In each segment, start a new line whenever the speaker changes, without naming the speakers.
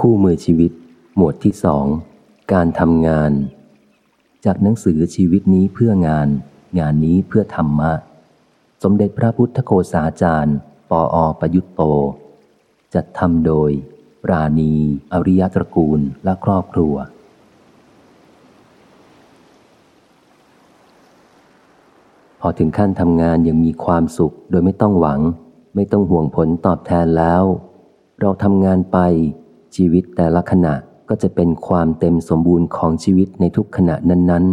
คู่มือชีวิต หมวดที่สอง การทำงาน จากหนังสือชีวิตนี้เพื่องาน งานนี้เพื่อธรรมะ สมเด็จพระพุทธโฆษาจารย์ ปออประยุตโต จัดทำโดย ปราณี อริยตระกูลและครอบครัว พอถึงขั้นทำงานยังมีความสุขโดยไม่ต้องหวัง ไม่ต้องห่วงผลตอบแทนแล้ว เราทำงานไป ชีวิตแต่ละขณะก็จะเป็นความเต็มสมบูรณ์ของชีวิตในทุกขณะนั้น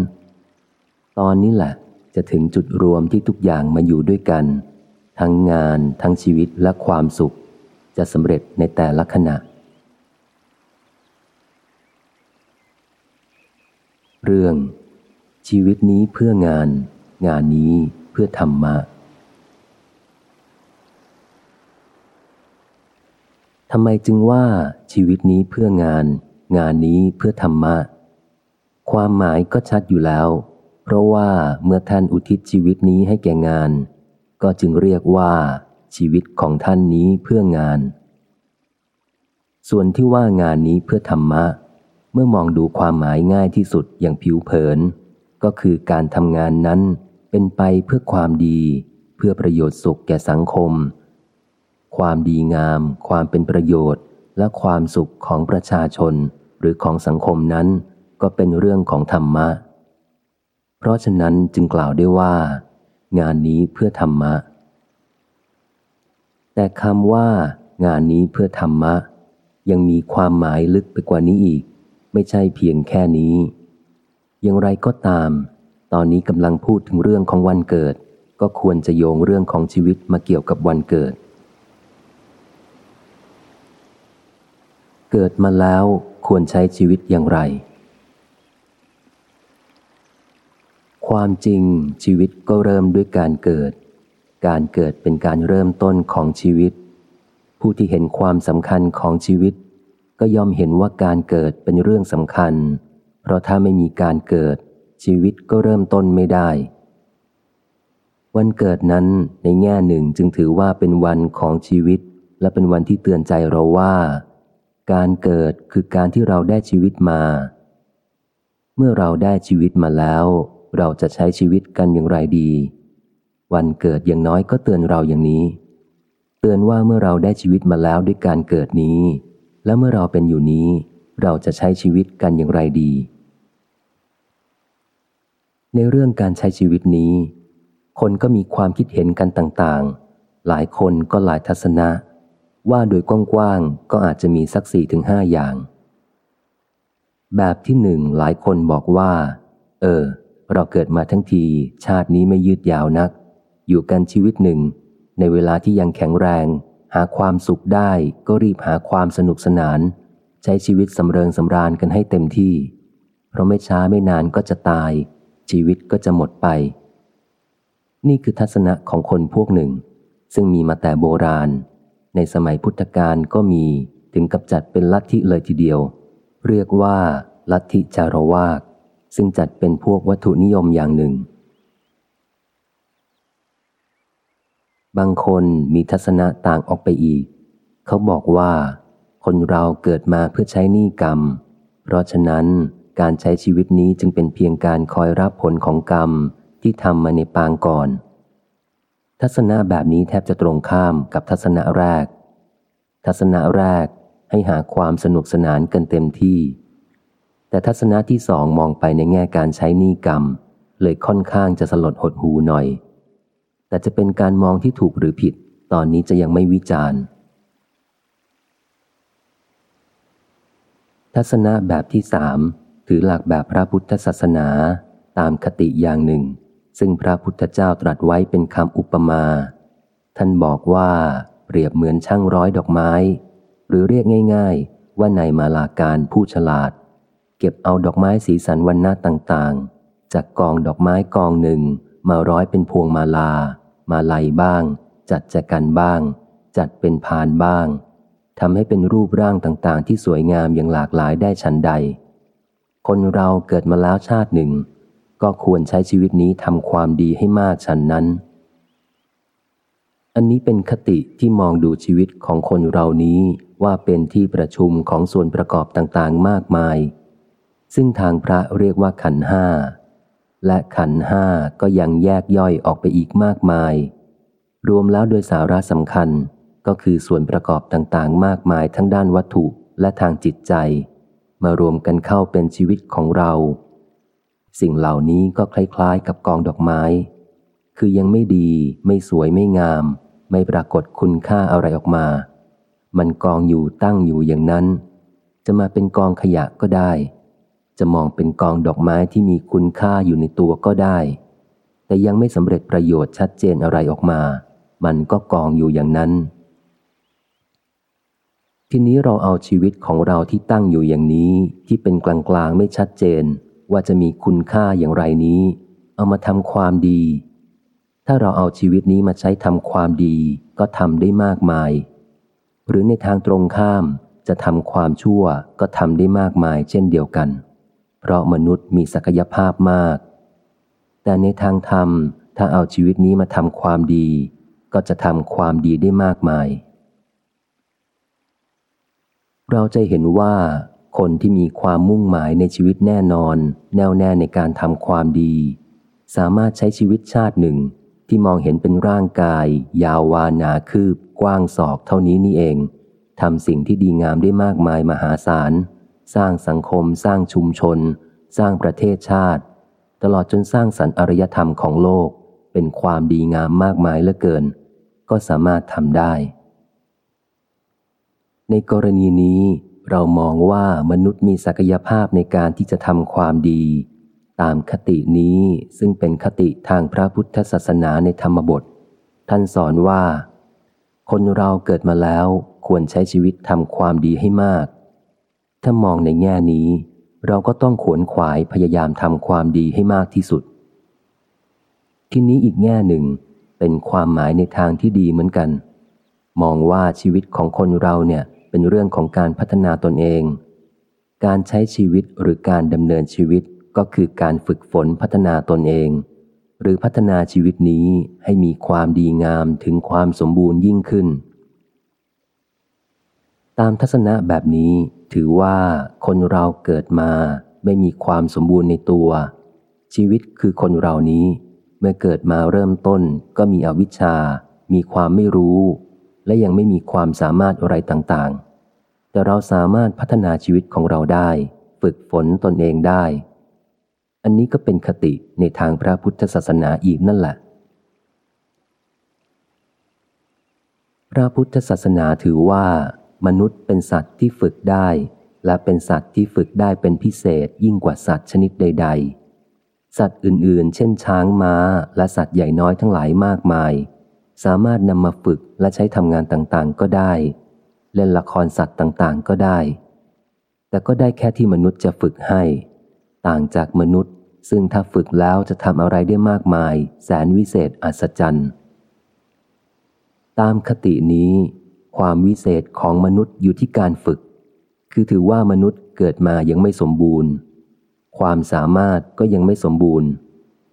ๆ ตอนนี้แหละจะถึงจุดรวมที่ทุกอย่างมาอยู่ด้วยกัน ทั้งงานทั้งชีวิตและความสุข จะสำเร็จในแต่ละขณะ เรื่อง ชีวิตนี้เพื่องาน งานนี้เพื่อธรรมะ ทำไมจึงว่าชีวิตนี้เพื่องาน งานนี้เพื่อธรรมะ ความหมายก็ชัดอยู่แล้ว เพราะว่าเมื่อท่านอุทิศชีวิตนี้ให้แก่งาน ก็จึงเรียกว่า ชีวิตของท่านนี้เพื่องาน ส่วนที่ว่างานนี้เพื่อธรรมะ เมื่อมองดูความหมายง่ายที่สุดอย่างผิวเผิน ก็คือการทำงานนั้นเป็นไปเพื่อความดี เพื่อประโยชน์สุขแก่สังคม ความดีงาม ความเป็นประโยชน์ และความสุขของประชาชน หรือของสังคมนั้นก็เป็นเรื่องของธรรมะ เพราะฉะนั้นจึงกล่าวได้ว่า งานนี้เพื่อธรรมะ แต่คำว่า งานนี้เพื่อธรรมะ ยังมีความหมายลึกไปกว่านี้อีก ไม่ใช่เพียงแค่นี้ อย่างไรก็ตาม ตอนนี้กำลังพูดถึงเรื่องของวันเกิด ก็ควรจะโยงเรื่องของชีวิตมาเกี่ยวกับวันเกิด เกิดมาแล้วควรใช้ชีวิตอย่างไร ความจริงชีวิตก็เริ่มด้วยการเกิด การเกิดเป็นการเริ่มต้นของชีวิต ผู้ที่เห็นความสำคัญของชีวิต ก็ย่อมเห็นว่าการเกิดเป็นเรื่องสำคัญ เพราะถ้าไม่มีการเกิด ชีวิตก็เริ่มต้นไม่ได้ วันเกิดนั้นในแง่หนึ่งจึงถือว่าเป็นวันของชีวิต และเป็นวันที่เตือนใจเราว่า การเกิดคือการที่เราได้ชีวิตมา เมื่อเราได้ชีวิตมาแล้ว เราจะใช้ชีวิตกันอย่างไรดี วันเกิดอย่างน้อยก็เตือนเราอย่างนี้ เตือนว่าเมื่อเราได้ชีวิตมาแล้วด้วยการเกิดนี้ และเมื่อเราเป็นอยู่นี้ เราจะใช้ชีวิตกันอย่างไรดี ในเรื่องการใช้ชีวิตนี้ คนก็มีความคิดเห็นกันต่างๆ หลายคนก็หลายทัศนะ ว่าโดยกว้างๆก็อาจจะมีสักสี่ถึงห้าอย่าง แบบที่หนึ่งหลายคนบอกว่า เออ เราเกิดมาทั้งที ชาตินี้ไม่ยืดยาวนัก อยู่กันชีวิตหนึ่ง ในเวลาที่ยังแข็งแรง หาความสุขได้ก็รีบหาความสนุกสนาน ใช้ชีวิตสำเริงสำราญกันให้เต็มที่ เพราะไม่ช้าไม่นานก็จะตาย ชีวิตก็จะหมดไป นี่คือทัศนะของคนพวกหนึ่ง ซึ่งมีมาแต่โบราณ ในสมัยพุทธกาลก็มีถึงกับจัดเป็นลัทธิเลยทีเดียว เรียกว่าลัทธิจารวากซึ่งจัดเป็นพวกวัตถุนิยมอย่างหนึ่ง บางคนมีทัศนะต่างออกไปอีก เขาบอกว่า คนเราเกิดมาเพื่อใช้หนี้กรรม เพราะฉะนั้นการใช้ชีวิตนี้จึงเป็นเพียงการคอยรับผลของกรรมที่ทำมาในปางก่อน ทัศนะแบบนี้แทบจะตรงข้ามกับทัศนะแรก ทัศนะแรกให้หาความสนุกสนานกันเต็มที่ แต่ทัศนะที่สองมองไปในแง่การใช้หนี้กรรม เลยค่อนข้างจะสลดหดหูหน่อย แต่จะเป็นการมองที่ถูกหรือผิด ตอนนี้จะยังไม่วิจารณ์ ทัศนะแบบที่สามถือหลักแบบพระพุทธศาสนาตามคติอย่างหนึ่ง ซึ่งพระพุทธเจ้าตรัสไว้เป็นคำอุปมา ท่านบอกว่าเปรียบเหมือนช่างร้อยดอกไม้ หรือเรียกง่าย ๆ ว่านายมาลาการผู้ฉลาด เก็บเอาดอกไม้สีสันวันหน้าต่างๆ จากกองดอกไม้กองหนึ่งมาร้อยเป็นพวงมาลา มาลัยบ้าง จัดแจกันบ้าง จัดเป็นพานบ้างทำให้เป็นรูปร่างต่างๆ ที่สวยงามอย่างหลากหลายได้ฉันใด คนเราเกิดมาแล้วชาติหนึ่ง ก็ควรใช้ชีวิตนี้ทำความดีให้มากฉันนั้น อันนี้เป็นคติที่มองดูชีวิตของคนเรานี้ว่าเป็นที่ประชุมของส่วนประกอบต่างๆ มากมาย ซึ่งทางพระเรียกว่าขันห้า และขันห้าก็ยังแยกย่อยออกไปอีกมากมาย รวมแล้วโดยสาระสำคัญก็คือส่วนประกอบต่างๆ มากมายทั้งด้านวัตถุและทางจิตใจ มารวมกันเข้าเป็นชีวิตของเรา สิ่งเหล่านี้ก็คล้ายๆ กับกองดอกไม้ คือยังไม่ดี ไม่สวยไม่งาม ไม่ปรากฏคุณค่าอะไรออกมา มันกองอยู่ตั้งอยู่อย่างนั้น จะมาเป็นกองขยะก็ได้ จะมองเป็นกองดอกไม้ที่มีคุณค่าอยู่ในตัวก็ได้ แต่ยังไม่สำเร็จประโยชน์ชัดเจนอะไรออกมา มันก็กองอยู่อย่างนั้น ทีนี้เราเอาชีวิตของเราที่ตั้งอยู่อย่างนี้ที่เป็นกลางๆไม่ชัดเจน ว่าจะมีคุณค่าอย่างไรนี้ เอามาทำความดี ถ้าเราเอาชีวิตนี้มาใช้ทำความดี ก็ทำได้มากมาย หรือในทางตรงข้ามจะทำความชั่วก็ทำได้มากมายเช่นเดียวกัน เพราะมนุษย์มีศักยภาพมาก แต่ในทางธรรม ถ้าเอาชีวิตนี้มาทำความดี ก็จะทำความดีได้มากมาย เราจะเห็นว่า คนที่มีความมุ่งหมายในชีวิตแน่นอน แน่วแน่ในการทำความดี สามารถใช้ชีวิตชาติหนึ่ง ที่มองเห็นเป็นร่างกาย ยาววานาคืบ กว้างศอกเท่านี้นี่เองทำสิ่งที่ดีงามได้มากมายมหาศาล สร้างสังคม สร้างชุมชน สร้างประเทศชาติ ตลอดจนสร้างสรรค์อารยธรรมของโลก เป็นความดีงามมากมายเหลือเกิน ก็สามารถทำได้ ในกรณีนี้ เรามองว่ามนุษย์มีศักยภาพในการที่จะทำความดี ตามคตินี้ซึ่งเป็นคติทางพระพุทธศาสนาในธรรมบท ท่านสอนว่า คนเราเกิดมาแล้วควรใช้ชีวิตทำความดีให้มาก ถ้ามองในแง่นี้ เราก็ต้องขวนขวายพยายามทำความดีให้มากที่สุด ที่นี้อีกแง่หนึ่งเป็นความหมายในทางที่ดีเหมือนกัน มองว่าชีวิตของคนเราเนี่ย เป็นเรื่องของการพัฒนาตนเอง การใช้ชีวิตหรือการดำเนินชีวิตก็คือการฝึกฝนพัฒนาตนเอง หรือพัฒนาชีวิตนี้ให้มีความดีงามถึงความสมบูรณ์ยิ่งขึ้น ตามทัศนะแบบนี้ถือว่าคนเราเกิดมาไม่มีความสมบูรณ์ในตัว ชีวิตคือคนเรานี้ เมื่อเกิดมาเริ่มต้นก็มีอวิชชา มีความไม่รู้ และยังไม่มีความสามารถอะไรต่างๆ แต่เราสามารถพัฒนาชีวิตของเราได้ ฝึกฝนตนเองได้ อันนี้ก็เป็นคติในทางพระพุทธศาสนาอีกนั่นแหละ พระพุทธศาสนาถือว่า มนุษย์เป็นสัตว์ที่ฝึกได้ และเป็นสัตว์ที่ฝึกได้เป็นพิเศษยิ่งกว่าสัตว์ชนิดใด ๆ สัตว์อื่นๆ เช่นช้างม้า และสัตว์ใหญ่น้อยทั้งหลายมากมาย สามารถนำมาฝึกและใช้ทำงานต่างๆ ก็ได้ เล่นละครสัตว์ต่างๆ ก็ได้ แต่ก็ได้แค่ที่มนุษย์จะฝึกให้ ต่างจากมนุษย์ ซึ่งถ้าฝึกแล้วจะทำอะไรได้มากมาย แสนวิเศษอัศจรรย์ ตามคตินี้ ความวิเศษของมนุษย์อยู่ที่การฝึก คือถือว่ามนุษย์เกิดมายังไม่สมบูรณ์ ความสามารถก็ยังไม่สมบูรณ์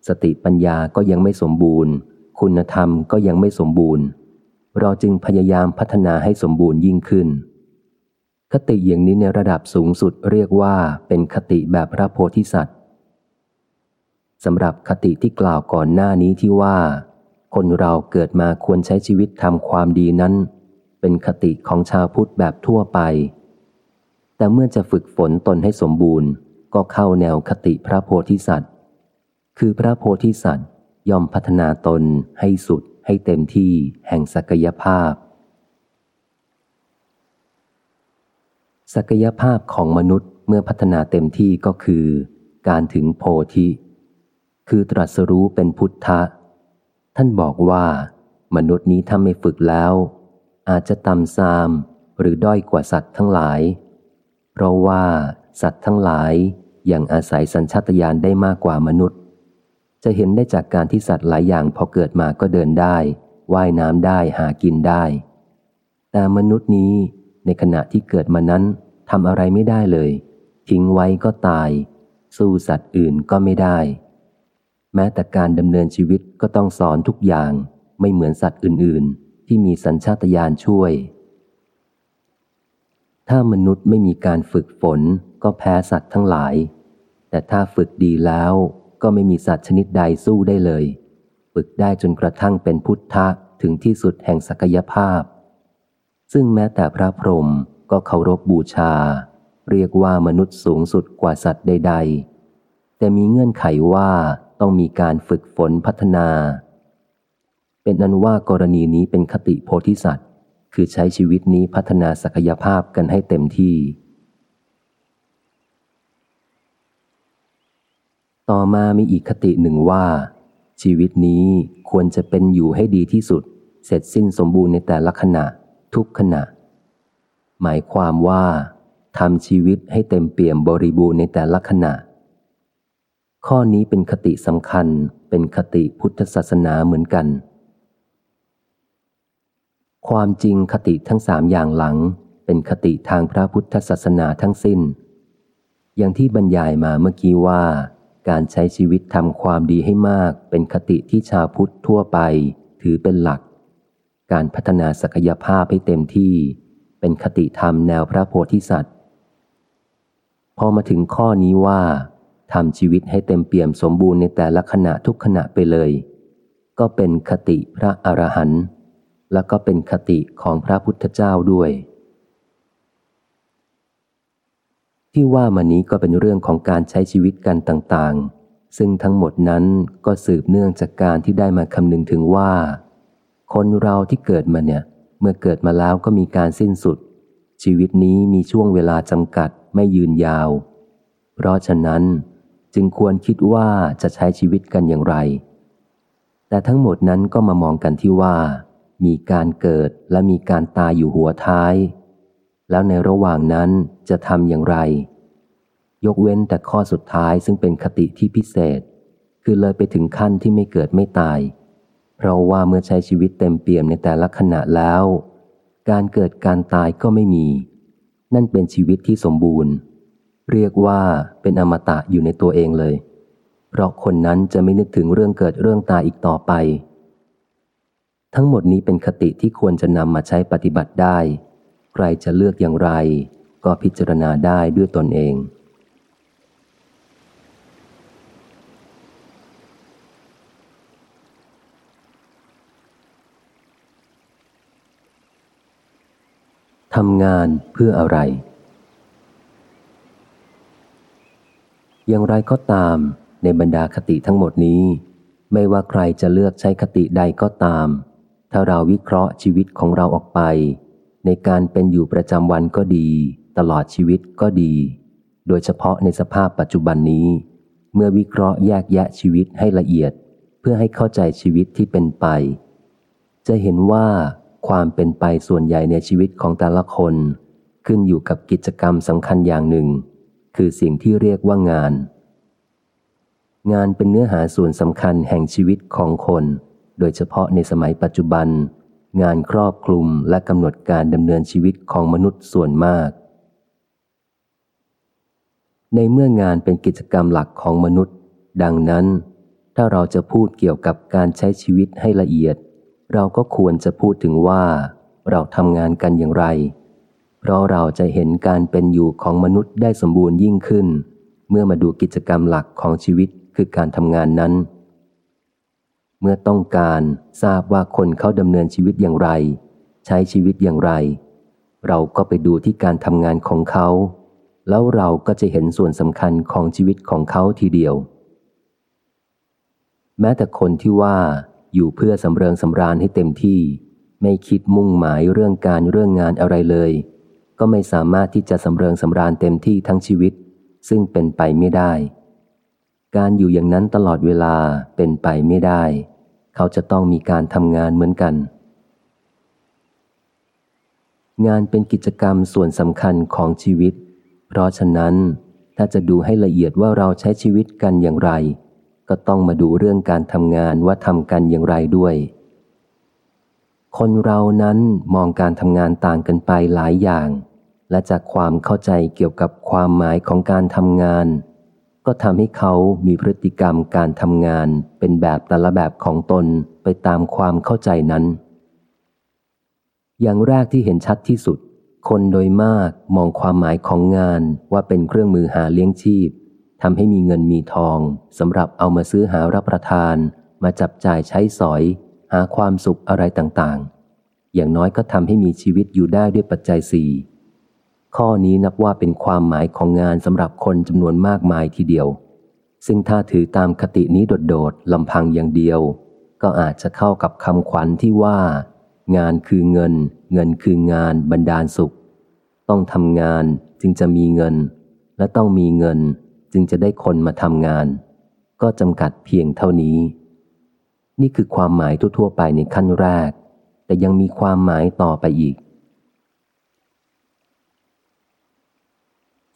สติปัญญาก็ยังไม่สมบูรณ์ คุณธรรมก็ยังไม่สมบูรณ์ เราจึงพยายามพัฒนาให้สมบูรณ์ยิ่งขึ้น คติอย่างนี้ในระดับสูงสุดเรียกว่าเป็นคติแบบพระโพธิสัตว์สำหรับคติที่กล่าวก่อนหน้านี้ที่ว่า คนเราเกิดมาควรใช้ชีวิตทำความดีนั้น เป็นคติของชาวพุทธแบบทั่วไป แต่เมื่อจะฝึกฝนตนให้สมบูรณ์ ก็เข้าแนวคติพระโพธิสัตว์ คือพระโพธิสัตว์ย่อมพัฒนาตนให้สุด ให้เต็มที่แห่งศักยภาพ ศักยภาพของมนุษย์เมื่อพัฒนาเต็มที่ก็คือ การถึงโพธิ คือตรัสรู้เป็นพุทธะ ท่านบอกว่า มนุษย์นี้ถ้าไม่ฝึกแล้ว อาจจะต่ำซามหรือด้อยกว่าสัตว์ทั้งหลาย เพราะว่าสัตว์ทั้งหลายยังอาศัยสัญชาตญาณได้มากกว่ามนุษย์ จะเห็นได้จากการที่สัตว์หลายอย่างพอเกิดมาก็เดินได้ว่ายน้ำได้หากินได้ แต่มนุษย์นี้ในขณะที่เกิดมานั้นทำอะไรไม่ได้เลย ทิ้งไว้ก็ตาย สู้สัตว์อื่นก็ไม่ได้ แม้แต่การดำเนินชีวิตก็ต้องสอนทุกอย่างไม่เหมือนสัตว์อื่น ๆ ที่มีสัญชาตญาณช่วย ถ้ามนุษย์ไม่มีการฝึกฝนก็แพ้สัตว์ทั้งหลาย แต่ถ้าฝึกดีแล้ว ก็ไม่มีสัตว์ชนิดใดสู้ได้เลย ฝึกได้จนกระทั่งเป็นพุทธะถึงที่สุดแห่งศักยภาพ ซึ่งแม้แต่พระพรหมก็เคารพบบูชา เรียกว่ามนุษย์สูงสุดกว่าสัตว์ใด ๆ แต่มีเงื่อนไขว่าต้องมีการฝึกฝนพัฒนา เป็นนั้นว่ากรณีนี้เป็นคติโพธิสัตว์ คือใช้ชีวิตนี้พัฒนาศักยภาพกันให้เต็มที่ ต่อมามีอีกคติหนึ่งว่า ชีวิตนี้ควรจะเป็นอยู่ให้ดีที่สุด เสร็จสิ้นสมบูรณ์ในแต่ละขณะ ทุกขณะ หมายความว่าทำชีวิตให้เต็มเปี่ยมบริบูรณ์ในแต่ละขณะ ข้อนี้เป็นคติสำคัญเป็นคติพุทธศาสนาเหมือนกัน ความจริงคติทั้งสามอย่างหลัง เป็นคติทางพระพุทธศาสนาทั้งสิ้น อย่างที่บรรยายมาเมื่อกี้ว่า การใช้ชีวิตทำความดีให้มากเป็นคติที่ชาวพุทธทั่วไป ถือเป็นหลัก การพัฒนาศักยภาพให้เต็มที่ เป็นคติธรรมแนวพระโพธิสัตว์ พอมาถึงข้อนี้ว่าทำชีวิตให้เต็มเปี่ยมสมบูรณ์ในแต่ละขณะทุกขณะไปเลย ก็เป็นคติพระอรหันต์แล้วก็เป็นคติของพระพุทธเจ้าด้วย ที่ว่ามานี้ก็เป็นเรื่องของการใช้ชีวิตกันต่างๆ ซึ่งทั้งหมดนั้นก็สืบเนื่องจากการที่ได้มาคำนึงถึงว่า คนเราที่เกิดมาเนี่ย เมื่อเกิดมาแล้วก็มีการสิ้นสุด ชีวิตนี้มีช่วงเวลาจำกัดไม่ยืนยาว เพราะฉะนั้นจึงควรคิดว่าจะใช้ชีวิตกันอย่างไร แต่ทั้งหมดนั้นก็มามองกันที่ว่า มีการเกิดและมีการตายอยู่หัวท้าย แล้วในระหว่างนั้น จะทำอย่างไร ยกเว้นแต่ข้อสุดท้ายซึ่งเป็นคติที่พิเศษ คือเลยไปถึงขั้นที่ไม่เกิดไม่ตาย เพราะว่าเมื่อใช้ชีวิตเต็มเปี่ยมในแต่ละขณะแล้ว การเกิดการตายก็ไม่มี นั่นเป็นชีวิตที่สมบูรณ์ เรียกว่าเป็นอมตะอยู่ในตัวเองเลย เพราะคนนั้นจะไม่นึกถึงเรื่องเกิดเรื่องตายอีกต่อไปทั้งหมดนี้เป็นคติที่ควรจะนำมาใช้ปฏิบัติได้ ใครจะเลือกอย่างไร ก็พิจารณาได้ด้วยตนเอง ทำงานเพื่ออะไร อย่างไรก็ตามในบรรดาคติทั้งหมดนี้ ไม่ว่าใครจะเลือกใช้คติใดก็ตาม ถ้าเราวิเคราะห์ชีวิตของเราออกไป ในการเป็นอยู่ประจำวันก็ดี ตลอดชีวิตก็ดี โดยเฉพาะในสภาพปัจจุบันนี้ เมื่อวิเคราะห์แยกแยะชีวิตให้ละเอียด เพื่อให้เข้าใจชีวิตที่เป็นไป จะเห็นว่าความเป็นไปส่วนใหญ่ในชีวิตของแต่ละคน ขึ้นอยู่กับกิจกรรมสำคัญอย่างหนึ่ง คือสิ่งที่เรียกว่างาน งานเป็นเนื้อหาส่วนสำคัญแห่งชีวิตของคน โดยเฉพาะในสมัยปัจจุบัน งานครอบคลุมและกำหนดการดำเนินชีวิตของมนุษย์ส่วนมาก ในเมื่องานเป็นกิจกรรมหลักของมนุษย์ ดังนั้น ถ้าเราจะพูดเกี่ยวกับการใช้ชีวิตให้ละเอียด เราก็ควรจะพูดถึงว่า เราทำงานกันอย่างไร เพราะเราจะเห็นการเป็นอยู่ของมนุษย์ได้สมบูรณ์ยิ่งขึ้น เมื่อมาดูกิจกรรมหลักของชีวิตคือการทำงานนั้น เมื่อต้องการทราบว่าคนเขาดำเนินชีวิตอย่างไร ใช้ชีวิตอย่างไร เราก็ไปดูที่การทำงานของเขา แล้วเราก็จะเห็นส่วนสำคัญของชีวิตของเขาทีเดียว แม้แต่คนที่ว่าอยู่เพื่อสำเริงสำราญให้เต็มที่ ไม่คิดมุ่งหมายเรื่องการเรื่องงานอะไรเลย ก็ไม่สามารถที่จะสำเริงสำราญเต็มที่ทั้งชีวิต ซึ่งเป็นไปไม่ได้ การอยู่อย่างนั้นตลอดเวลาเป็นไปไม่ได้ เขาจะต้องมีการทำงานเหมือนกัน งานเป็นกิจกรรมส่วนสำคัญของชีวิต เพราะฉะนั้น ถ้าจะดูให้ละเอียดว่าเราใช้ชีวิตกันอย่างไร ก็ต้องมาดูเรื่องการทำงานว่าทำกันอย่างไรด้วย คนเรานั้นมองการทำงานต่างกันไปหลายอย่าง และจากความเข้าใจเกี่ยวกับความหมายของการทำงาน ก็ทำให้เขามีพฤติกรรมการทำงานเป็นแบบแต่ละแบบของตนไปตามความเข้าใจนั้น อย่างแรกที่เห็นชัดที่สุด คนโดยมากมองความหมายของงานว่าเป็นเครื่องมือหาเลี้ยงชีพทำให้มีเงินมีทองสำหรับเอามาซื้อหารับประทาน มาจับจ่ายใช้สอย หาความสุขอะไรต่างๆ อย่างน้อยก็ทำให้มีชีวิตอยู่ได้ด้วยปัจจัยสี่ข้อนี้นับว่าเป็นความหมายของงานสำหรับคนจำนวนมากมายทีเดียว ซึ่งถ้าถือตามคตินี้โดดๆลำพังอย่างเดียว ก็อาจจะเข้ากับคำขวัญที่ว่า งานคือเงิน เงินคืองานบรรดาลสุข ต้องทำงานจึงจะมีเงิน และต้องมีเงินจึงจะได้คนมาทำงาน ก็จำกัดเพียงเท่านี้ นี่คือความหมายทั่วๆไปในขั้นแรก แต่ยังมีความหมายต่อไปอีก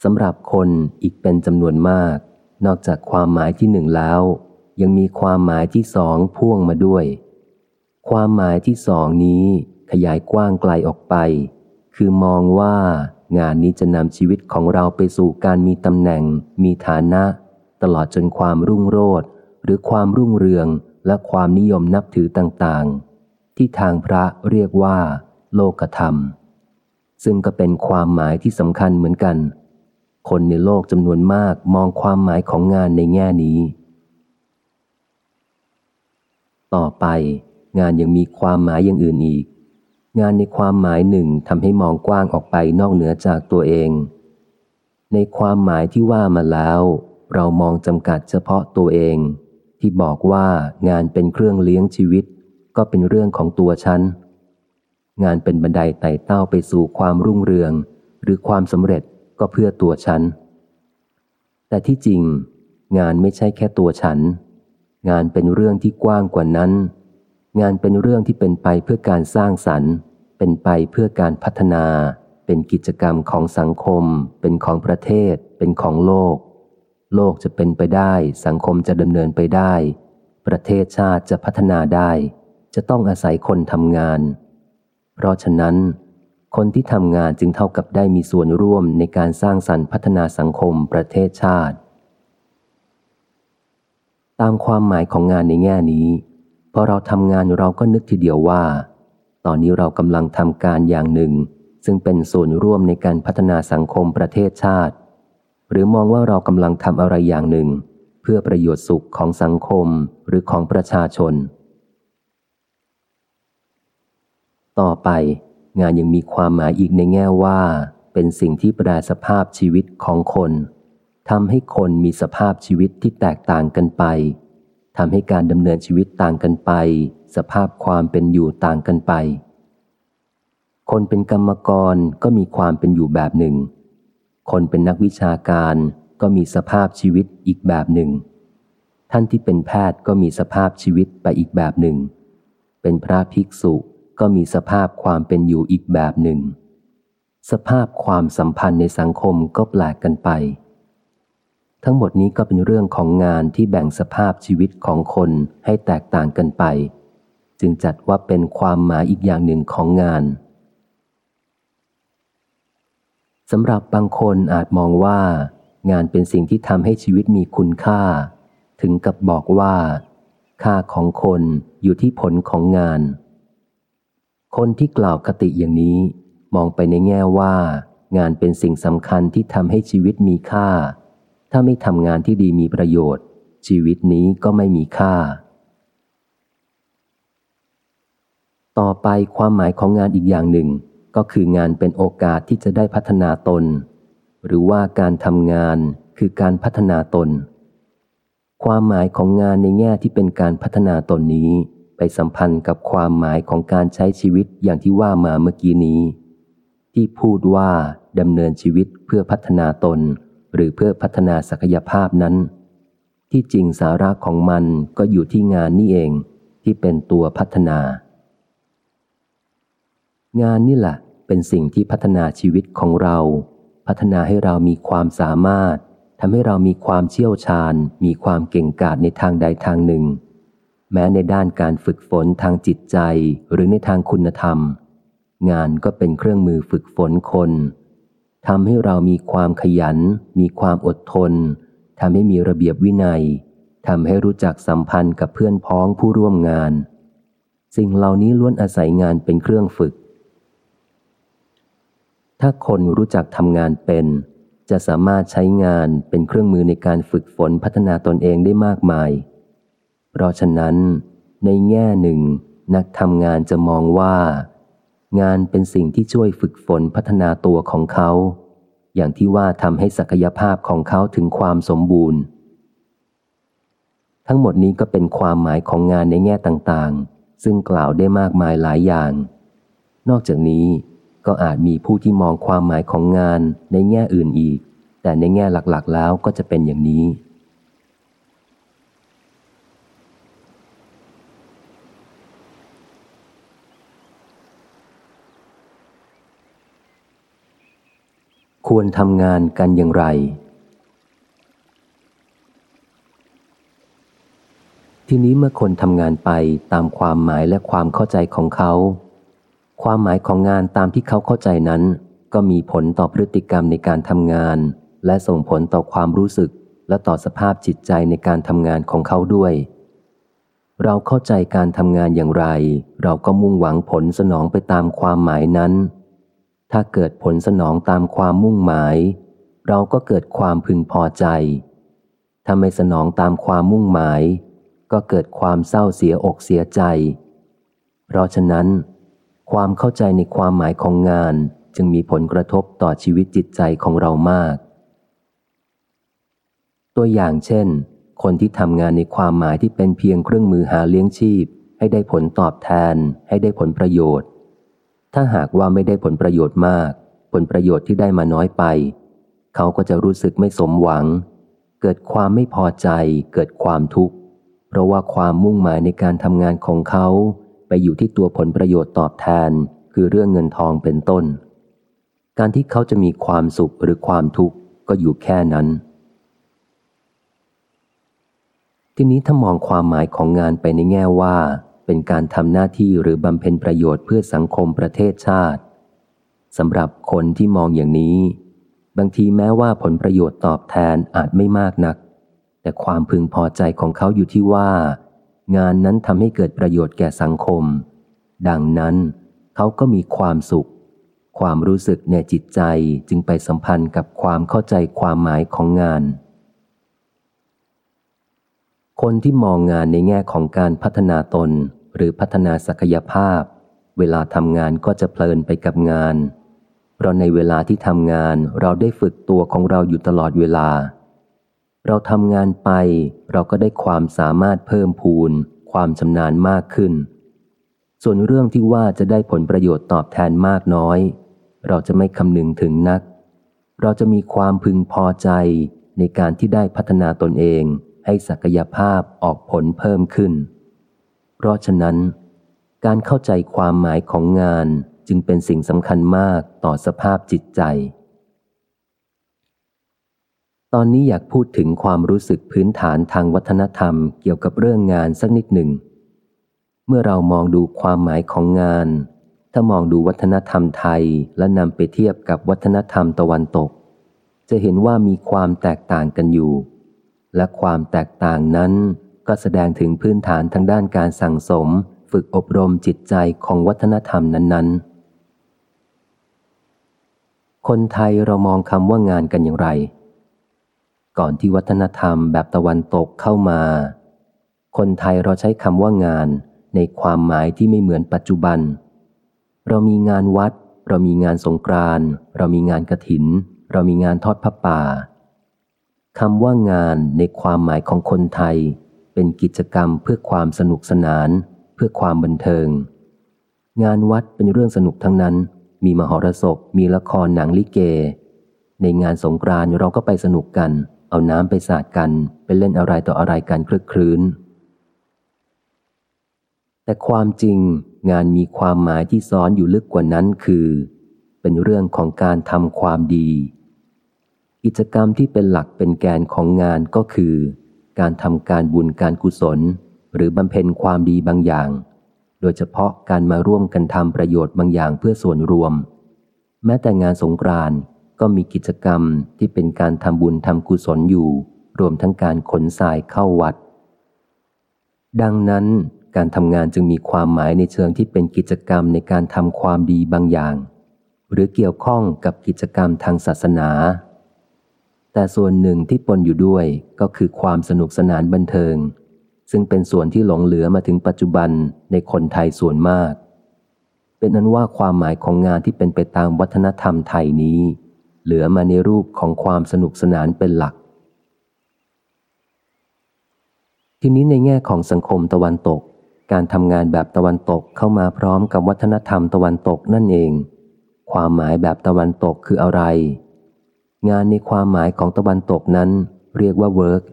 สำหรับคนอีกเป็นจำนวนมาก นอกจากความหมายที่หนึ่งแล้ว ยังมีความหมายที่สองพ่วงมาด้วย ความหมายที่สองนี้ขยายกว้างไกลออกไป คือมองว่างานนี้จะนำชีวิตของเราไปสู่การมีตำแหน่ง มีฐานะ ตลอดจนความรุ่งโรจน์หรือความรุ่งเรืองและความนิยมนับถือต่างๆ ที่ทางพระเรียกว่า โลกธรรม ซึ่งก็เป็นความหมายที่สำคัญเหมือนกัน คนในโลกจำนวนมากมองความหมายของงานในแง่นี้ ต่อไป งานยังมีความหมายอย่างอื่นอีก งานในความหมายหนึ่งทำให้มองกว้างออกไปนอกเหนือจากตัวเอง ในความหมายที่ว่ามาแล้ว เรามองจำกัดเฉพาะตัวเอง ที่บอกว่างานเป็นเครื่องเลี้ยงชีวิต ก็เป็นเรื่องของตัวฉัน งานเป็นบันไดไต่เต้าไปสู่ความรุ่งเรือง หรือความสำเร็จก็เพื่อตัวฉัน แต่ที่จริง งานไม่ใช่แค่ตัวฉัน งานเป็นเรื่องที่กว้างกว่านั้น งานเป็นเรื่องที่เป็นไปเพื่อการสร้างสรรค์ เป็นไปเพื่อการพัฒนา เป็นกิจกรรมของสังคม เป็นของประเทศ เป็นของโลก โลกจะเป็นไปได้ สังคมจะดำเนินไปได้ ประเทศชาติจะพัฒนาได้ จะต้องอาศัยคนทำงาน เพราะฉะนั้น คนที่ทำงานจึงเท่ากับได้มีส่วนร่วมในการสร้างสรรค์พัฒนาสังคมประเทศชาติ ตามความหมายของงานในแง่นี้ อเราทำงานเราก็นึกทีเดียวว่า ตอนนี้เรากำลังทำการอย่างหนึ่ง ซึ่งเป็นส่วนร่วมในการพัฒนาสังคมประเทศชาติ หรือมองว่าเรากำลังทำอะไรอย่างหนึ่ง เพื่อประโยชน์สุขของสังคมหรือของประชาชน ต่อไป งานยังมีความหมายอีกในแง่ว่า เป็นสิ่งที่แปลสภาพชีวิตของคนทำให้คนมีสภาพชีวิตที่แตกต่างกันไป ทำให้การดำเนินชีวิตต่างกันไป สภาพความเป็นอยู่ต่างกันไป คนเป็นกรรมกรก็มีความเป็นอยู่แบบหนึ่ง คนเป็นนักวิชาการก็มีสภาพชีวิตอีกแบบหนึ่ง ท่านที่เป็นแพทย์ก็มีสภาพชีวิตไปอีกแบบหนึ่ง เป็นพระภิกษุก็มีสภาพความเป็นอยู่อีกแบบหนึ่ง สภาพความสัมพันธ์ในสังคมก็แปลกกันไป ทั้งหมดนี้ก็เป็นเรื่องของงานที่แบ่งสภาพชีวิตของคนให้แตกต่างกันไป จึงจัดว่าเป็นความหมายอีกอย่างหนึ่งของงานสำหรับบางคนอาจมองว่า งานเป็นสิ่งที่ทำให้ชีวิตมีคุณค่า ถึงกับบอกว่า ค่าของคนอยู่ที่ผลของงาน คนที่กล่าวคติอย่างนี้ มองไปในแง่ว่า งานเป็นสิ่งสำคัญที่ทำให้ชีวิตมีค่า ถ้าไม่ทำงานที่ดีมีประโยชน์ ชีวิตนี้ก็ไม่มีค่า ต่อไปความหมายของงานอีกอย่างหนึ่ง ก็คืองานเป็นโอกาสที่จะได้พัฒนาตน หรือว่าการทำงานคือการพัฒนาตน ความหมายของงานในแง่ที่เป็นการพัฒนาตนนี้ ไปสัมพันธ์กับความหมายของการใช้ชีวิตอย่างที่ว่ามาเมื่อกี้นี้ ที่พูดว่าดำเนินชีวิตเพื่อพัฒนาตน หรือเพื่อพัฒนาศักยภาพนั้น ที่จริงสาระของมันก็อยู่ที่งานนี่เองที่เป็นตัวพัฒนา งานนี่แหละเป็นสิ่งที่พัฒนาชีวิตของเรา พัฒนาให้เรามีความสามารถทำให้เรามีความเชี่ยวชาญ มีความเก่งกาจในทางใดทางหนึ่ง แม้ในด้านการฝึกฝนทางจิตใจหรือในทางคุณธรรม งานก็เป็นเครื่องมือฝึกฝนคน ทำให้เรามีความขยัน มีความอดทนทำให้มีระเบียบวินัยทำให้รู้จักสัมพันธ์กับเพื่อนพ้องผู้ร่วมงาน สิ่งเหล่านี้ล้วนอาศัยงานเป็นเครื่องฝึก ถ้าคนรู้จักทำงานเป็น จะสามารถใช้งานเป็นเครื่องมือในการฝึกฝนพัฒนาตนเองได้มากมาย เพราะฉะนั้น ในแง่หนึ่ง นักทำงานจะมองว่า งานเป็นสิ่งที่ช่วยฝึกฝนพัฒนาตัวของเขา อย่างที่ว่าทำให้ศักยภาพของเขาถึงความสมบูรณ์ ทั้งหมดนี้ก็เป็นความหมายของงานในแง่ต่างๆ ซึ่งกล่าวได้มากมายหลายอย่าง นอกจากนี้ก็อาจมีผู้ที่มองความหมายของงานในแง่อื่นอีก แต่ในแง่หลักๆแล้วก็จะเป็นอย่างนี้ ควรทำงานกันอย่างไร ทีนี้เมื่อคนทำงานไปตามความหมายและความเข้าใจของเขา ความหมายของงานตามที่เขาเข้าใจนั้น ก็มีผลต่อพฤติกรรมในการทำงาน และส่งผลต่อความรู้สึกและต่อสภาพจิตใจในการทำงานของเขาด้วย เราเข้าใจการทำงานอย่างไร เราก็มุ่งหวังผลสนองไปตามความหมายนั้น ถ้าเกิดผลสนองตามความมุ่งหมาย เราก็เกิดความพึงพอใจ ถ้าไม่สนองตามความมุ่งหมาย ก็เกิดความเศร้าเสียอกเสียใจ เพราะฉะนั้น ความเข้าใจในความหมายของงานจึงมีผลกระทบต่อชีวิตจิตใจของเรามาก ตัวอย่างเช่น คนที่ทำงานในความหมายที่เป็นเพียงเครื่องมือหาเลี้ยงชีพ ให้ได้ผลตอบแทน ให้ได้ผลประโยชน์ ถ้าหากว่าไม่ได้ผลประโยชน์มาก ผลประโยชน์ที่ได้มาน้อยไป เขาก็จะรู้สึกไม่สมหวัง เกิดความไม่พอใจ เกิดความทุกข์ เพราะว่าความมุ่งหมายในการทำงานของเขา ไปอยู่ที่ตัวผลประโยชน์ตอบแทน คือเรื่องเงินทองเป็นต้น การที่เขาจะมีความสุขหรือความทุกข์ก็อยู่แค่นั้น ทีนี้ถ้ามองความหมายของงานไปในแง่ว่า เป็นการทำหน้าที่หรือบำเพ็ญประโยชน์เพื่อสังคมประเทศชาติสำหรับคนที่มองอย่างนี้ บางทีแม้ว่าผลประโยชน์ตอบแทนอาจไม่มากนัก แต่ความพึงพอใจของเขาอยู่ที่ว่า งานนั้นทำให้เกิดประโยชน์แก่สังคม ดังนั้น เขาก็มีความสุข ความรู้สึกในจิตใจจึงไปสัมพันธ์กับความเข้าใจความหมายของงานคนที่มองงานในแง่ของการพัฒนาตน หรือพัฒนาศักยภาพ เวลาทำงานก็จะเพลินไปกับงาน เพราะในเวลาที่ทำงานเราได้ฝึกตัวของเราอยู่ตลอดเวลา เราทำงานไป เราก็ได้ความสามารถเพิ่มพูน ความชำนาญมากขึ้น ส่วนเรื่องที่ว่าจะได้ผลประโยชน์ตอบแทนมากน้อย เราจะไม่คำนึงถึงนัก เราจะมีความพึงพอใจในการที่ได้พัฒนาตนเองให้ศักยภาพออกผลเพิ่มขึ้น เพราะฉะนั้น การเข้าใจความหมายของงานจึงเป็นสิ่งสำคัญมากต่อสภาพจิตใจ ตอนนี้อยากพูดถึงความรู้สึกพื้นฐานทางวัฒนธรรมเกี่ยวกับเรื่องงานสักนิดหนึ่ง เมื่อเรามองดูความหมายของงาน ถ้ามองดูวัฒนธรรมไทยและนำไปเทียบกับวัฒนธรรมตะวันตก จะเห็นว่ามีความแตกต่างกันอยู่ และความแตกต่างนั้น ก็แสดงถึงพื้นฐานทางด้านการสั่งสม ฝึกอบรมจิตใจของวัฒนธรรมนั้น ๆ คนไทยเรามองคำว่างานกันอย่างไร ก่อนที่วัฒนธรรมแบบตะวันตกเข้ามา คนไทยเราใช้คำว่างานในความหมายที่ไม่เหมือนปัจจุบัน เรามีงานวัด เรามีงานสงกรานเรามีงานกระถิน เรามีงานทอดพระป่าคำว่างานในความหมายของคนไทย เป็นกิจกรรมเพื่อความสนุกสนาน เพื่อความบันเทิง งานวัดเป็นเรื่องสนุกทั้งนั้น มีมหรสพมีละครหนังลิเก ในงานสงกรานเราก็ไปสนุกกัน เอาน้ำไปสาดกันไปเล่นอะไรต่ออะไรกันคลึกครื้น แต่ความจริงงานมีความหมายที่ซ้อนอยู่ลึกกว่านั้นคือ เป็นเรื่องของการทำความดี กิจกรรมที่เป็นหลักเป็นแกนของงานก็คือ การทำการบุญการกุศล หรือบำเพ็ญความดีบางอย่าง โดยเฉพาะการมาร่วมกันทำประโยชน์บางอย่างเพื่อส่วนรวม แม้แต่งานสงกรานต์ก็มีกิจกรรมที่เป็นการทำบุญทำกุศลอยู่ รวมทั้งการขนทรายเข้าวัด ดังนั้นการทำงานจึงมีความหมายในเชิงที่เป็นกิจกรรมในการทำความดีบางอย่าง หรือเกี่ยวข้องกับกิจกรรมทางศาสนา แต่ส่วนหนึ่งที่ปนอยู่ด้วยก็คือความสนุกสนานบันเทิง ซึ่งเป็นส่วนที่หลงเหลือมาถึงปัจจุบันในคนไทยส่วนมาก เป็นนั้นว่าความหมายของงานที่เป็นไปตามวัฒนธรรมไทยนี้ เหลือมาในรูปของความสนุกสนานเป็นหลัก ทีนี้ในแง่ของสังคมตะวันตก การทำงานแบบตะวันตกเข้ามาพร้อมกับวัฒนธรรมตะวันตกนั่นเอง ความหมายแบบตะวันตกคืออะไร งานในความหมายของตะวันตกนั้นเรียกว่า work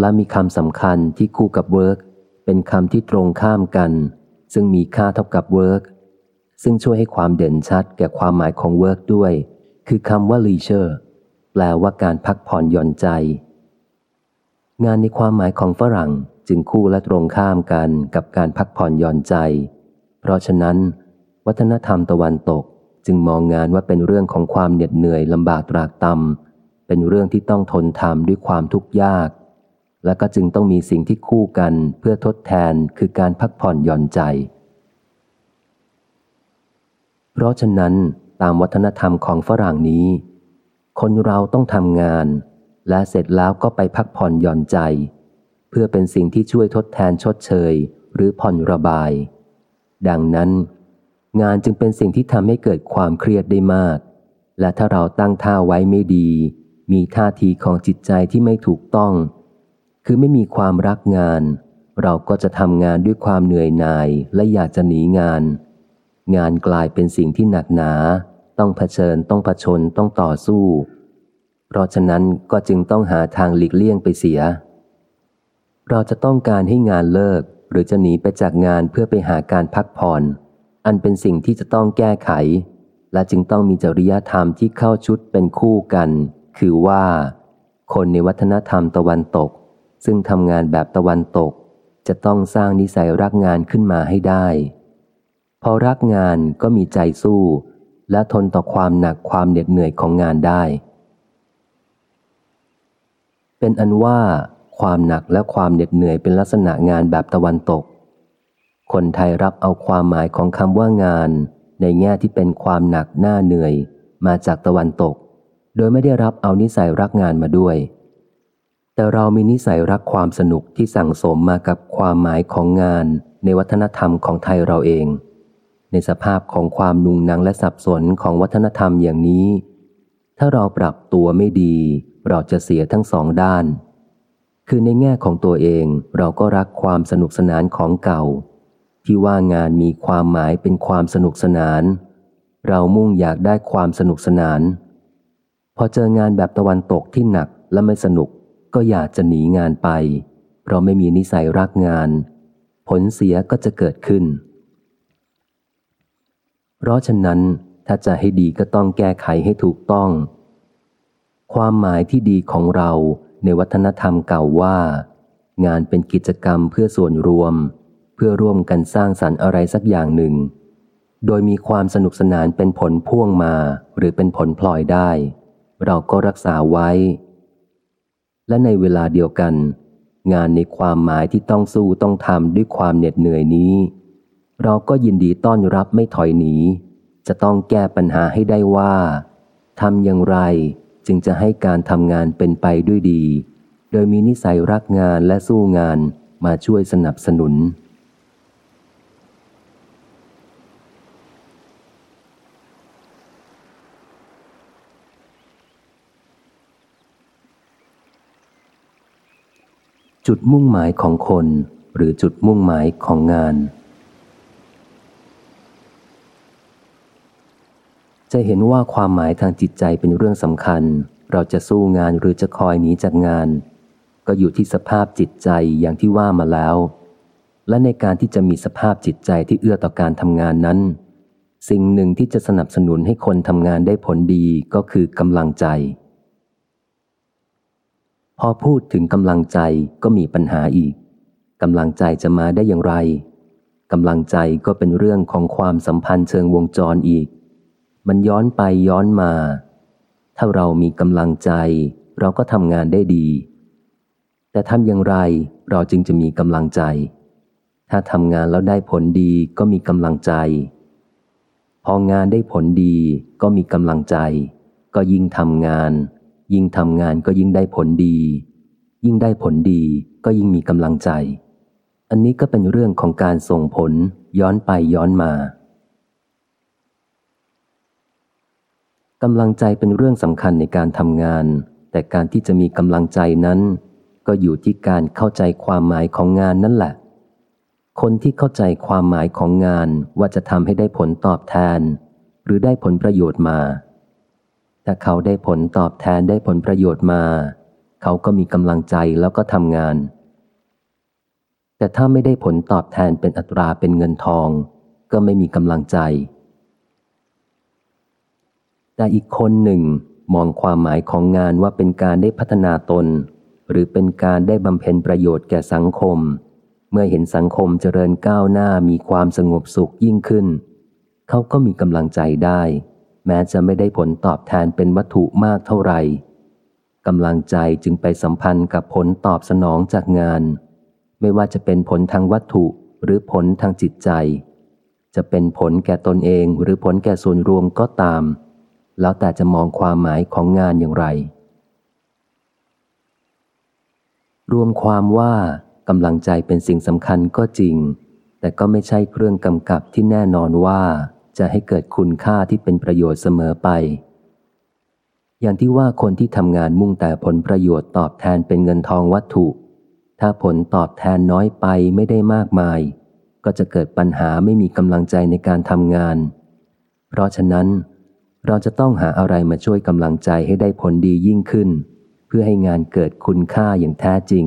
และมีคำสำคัญที่คู่กับ work เป็นคำที่ตรงข้ามกัน ซึ่งมีค่าเท่ากับ work ซึ่งช่วยให้ความเด่นชัดแก่ความหมายของ work ด้วย คือคำว่า leisure แปลว่าการพักผ่อนหย่อนใจ งานในความหมายของฝรั่งจึงคู่และตรงข้ามกันกับการพักผ่อนหย่อนใจ เพราะฉะนั้น วัฒนธรรมตะวันตก จึงมองงานว่าเป็นเรื่องของความเหน็ดเหนื่อยลำบากตรากตำเป็นเรื่องที่ต้องทนทำด้วยความทุกข์ยาก และก็จึงต้องมีสิ่งที่คู่กันเพื่อทดแทนคือการพักผ่อนหย่อนใจ เพราะฉะนั้นตามวัฒนธรรมของฝรั่งนี้ คนเราต้องทำงาน และเสร็จแล้วก็ไปพักผ่อนหย่อนใจ เพื่อเป็นสิ่งที่ช่วยทดแทนชดเชย หรือผ่อนระบาย ดังนั้น งานจึงเป็นสิ่งที่ทำให้เกิดความเครียดได้มาก และถ้าเราตั้งท่าไว้ไม่ดี มีท่าทีของจิตใจที่ไม่ถูกต้อง คือไม่มีความรักงาน เราก็จะทำงานด้วยความเหนื่อยหน่ายและอยากจะหนีงาน งานกลายเป็นสิ่งที่หนักหนา ต้องเผชิญต้องผชนต้องต่อสู้ เพราะฉะนั้นก็จึงต้องหาทางหลีกเลี่ยงไปเสีย เราจะต้องการให้งานเลิกหรือจะหนีไปจากงานเพื่อไปหาการพักผ่อน อันเป็นสิ่งที่จะต้องแก้ไข และจึงต้องมีจริยธรรมที่เข้าชุดเป็นคู่กัน คือว่า คนในวัฒนธรรมตะวันตก ซึ่งทำงานแบบตะวันตก จะต้องสร้างนิสัยรักงานขึ้นมาให้ได้ พอรักงานก็มีใจสู้ และทนต่อความหนักความเหน็ดเหนื่อยของงานได้ เป็นอันว่าความหนักและความเหน็ดเหนื่อยเป็นลักษณะงานแบบตะวันตก คนไทยรับเอาความหมายของคำว่างาน ในแง่ที่เป็นความหนักหน้าเหนื่อย มาจากตะวันตก โดยไม่ได้รับเอานิสัยรักงานมาด้วย แต่เรามีนิสัยรักความสนุกที่สั่งสมมากับความหมายของงานในวัฒนธรรมของไทยเราเอง ในสภาพของความนุงนังและสับสนของวัฒนธรรมอย่างนี้ ถ้าเราปรับตัวไม่ดี เราจะเสียทั้งสองด้าน คือในแง่ของตัวเองเราก็รักความสนุกสนานของเก่า ที่ว่างานมีความหมายเป็นความสนุกสนาน เรามุ่งอยากได้ความสนุกสนาน พอเจองานแบบตะวันตกที่หนักและไม่สนุกก็อยากจะหนีงานไป เพราะไม่มีนิสัยรักงาน ผลเสียก็จะเกิดขึ้น เพราะฉะนั้นถ้าจะให้ดีก็ต้องแก้ไขให้ถูกต้อง ความหมายที่ดีของเราในวัฒนธรรมเก่าว่า งานเป็นกิจกรรมเพื่อส่วนรวม เพื่อร่วมกันสร้างสรรค์อะไรสักอย่างหนึ่ง โดยมีความสนุกสนานเป็นผลพ่วงมาหรือเป็นผลพลอยได้ เราก็รักษาไว้ และในเวลาเดียวกัน งานในความหมายที่ต้องสู้ต้องทำด้วยความเหน็ดเหนื่อยนี้ เราก็ยินดีต้อนรับไม่ถอยหนี จะต้องแก้ปัญหาให้ได้ว่าทำอย่างไรจึงจะให้การทำงานเป็นไปด้วยดี โดยมีนิสัยรักงานและสู้งานมาช่วยสนับสนุน จุดมุ่งหมายของคน หรือจุดมุ่งหมายของงาน จะเห็นว่าความหมายทางจิตใจเป็นเรื่องสำคัญ เราจะสู้งานหรือจะคอยหนีจากงาน ก็อยู่ที่สภาพจิตใจอย่างที่ว่ามาแล้ว และในการที่จะมีสภาพจิตใจที่เอื้อต่อการทำงานนั้น สิ่งหนึ่งที่จะสนับสนุนให้คนทำงานได้ผลดีก็คือกำลังใจ พอพูดถึงกำลังใจก็มีปัญหาอีกกำลังใจจะมาได้อย่างไรกำลังใจก็เป็นเรื่องของความสัมพันธ์เชิงวงจรอีก มันย้อนไปย้อนมา ถ้าเรามีกำลังใจ เราก็ทำงานได้ดี แต่ทำอย่างไรเราจึงจะมีกำลังใจ ถ้าทำงานแล้วได้ผลดีก็มีกำลังใจ พองานได้ผลดีก็มีกำลังใจ ก็ยิ่งทำงาน ยิ่งทำงานก็ยิ่งได้ผลดี ยิ่งได้ผลดีก็ยิ่งมีกำลังใจ อันนี้ก็เป็นเรื่องของการส่งผลย้อนไปย้อนมากำลังใจเป็นเรื่องสำคัญในการทำงาน แต่การที่จะมีกำลังใจนั้น ก็อยู่ที่การเข้าใจความหมายของงานนั่นแหละ คนที่เข้าใจความหมายของงานว่าจะทำให้ได้ผลตอบแทน หรือได้ผลประโยชน์มา ถ้าเขาได้ผลตอบแทนได้ผลประโยชน์มา เขาก็มีกำลังใจแล้วก็ทำงาน แต่ถ้าไม่ได้ผลตอบแทนเป็นอัตราเป็นเงินทอง ก็ไม่มีกำลังใจ แต่อีกคนหนึ่งมองความหมายของงานว่าเป็นการได้พัฒนาตน หรือเป็นการได้บำเพ็ญประโยชน์แก่สังคม เมื่อเห็นสังคมเจริญก้าวหน้ามีความสงบสุขยิ่งขึ้น เขาก็มีกำลังใจได้ แม้จะไม่ได้ผลตอบแทนเป็นวัตถุมากเท่าไหร่กำลังใจจึงไปสัมพันธ์กับผลตอบสนองจากงาน ไม่ว่าจะเป็นผลทางวัตถุหรือผลทางจิตใจ จะเป็นผลแก่ตนเองหรือผลแก่ส่วนรวมก็ตาม แล้วแต่จะมองความหมายของงานอย่างไร รวมความว่ากำลังใจเป็นสิ่งสำคัญก็จริง แต่ก็ไม่ใช่เครื่องกำกับที่แน่นอนว่า จะให้เกิดคุณค่าที่เป็นประโยชน์เสมอไป อย่างที่ว่าคนที่ทำงานมุ่งแต่ผลประโยชน์ตอบแทนเป็นเงินทองวัตถุ ถ้าผลตอบแทนน้อยไปไม่ได้มากมาย ก็จะเกิดปัญหาไม่มีกำลังใจในการทำงาน เพราะฉะนั้น เราจะต้องหาอะไรมาช่วยกำลังใจให้ได้ผลดียิ่งขึ้น เพื่อให้งานเกิดคุณค่าอย่างแท้จริง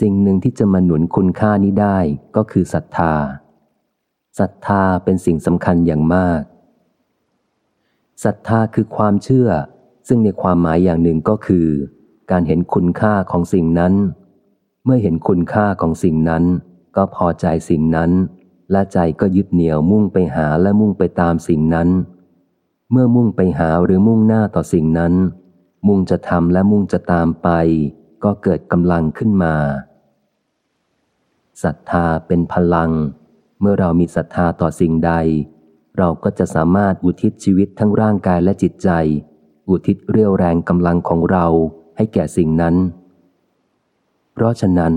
สิ่งหนึ่งที่จะมาหนุนคุณค่านี้ได้ก็คือศรัทธา ศรัทธาเป็นสิ่งสำคัญอย่างมากศรัทธาคือความเชื่อ ซึ่งในความหมายอย่างหนึ่งก็คือ การเห็นคุณค่าของสิ่งนั้น เมื่อเห็นคุณค่าของสิ่งนั้น ก็พอใจสิ่งนั้น และใจก็ยึดเหนี่ยวมุ่งไปหาและมุ่งไปตามสิ่งนั้น เมื่อมุ่งไปหาหรือมุ่งหน้าต่อสิ่งนั้น มุ่งจะทำและมุ่งจะตามไป ก็เกิดกำลังขึ้นมาศรัทธาเป็นพลัง เมื่อเรามีศรัทธาต่อสิ่งใด เราก็จะสามารถอุทิศชีวิตทั้งร่างกายและจิตใจ อุทิศเรี่ยวแรงกำลังของเราให้แก่สิ่งนั้น เพราะฉะนั้น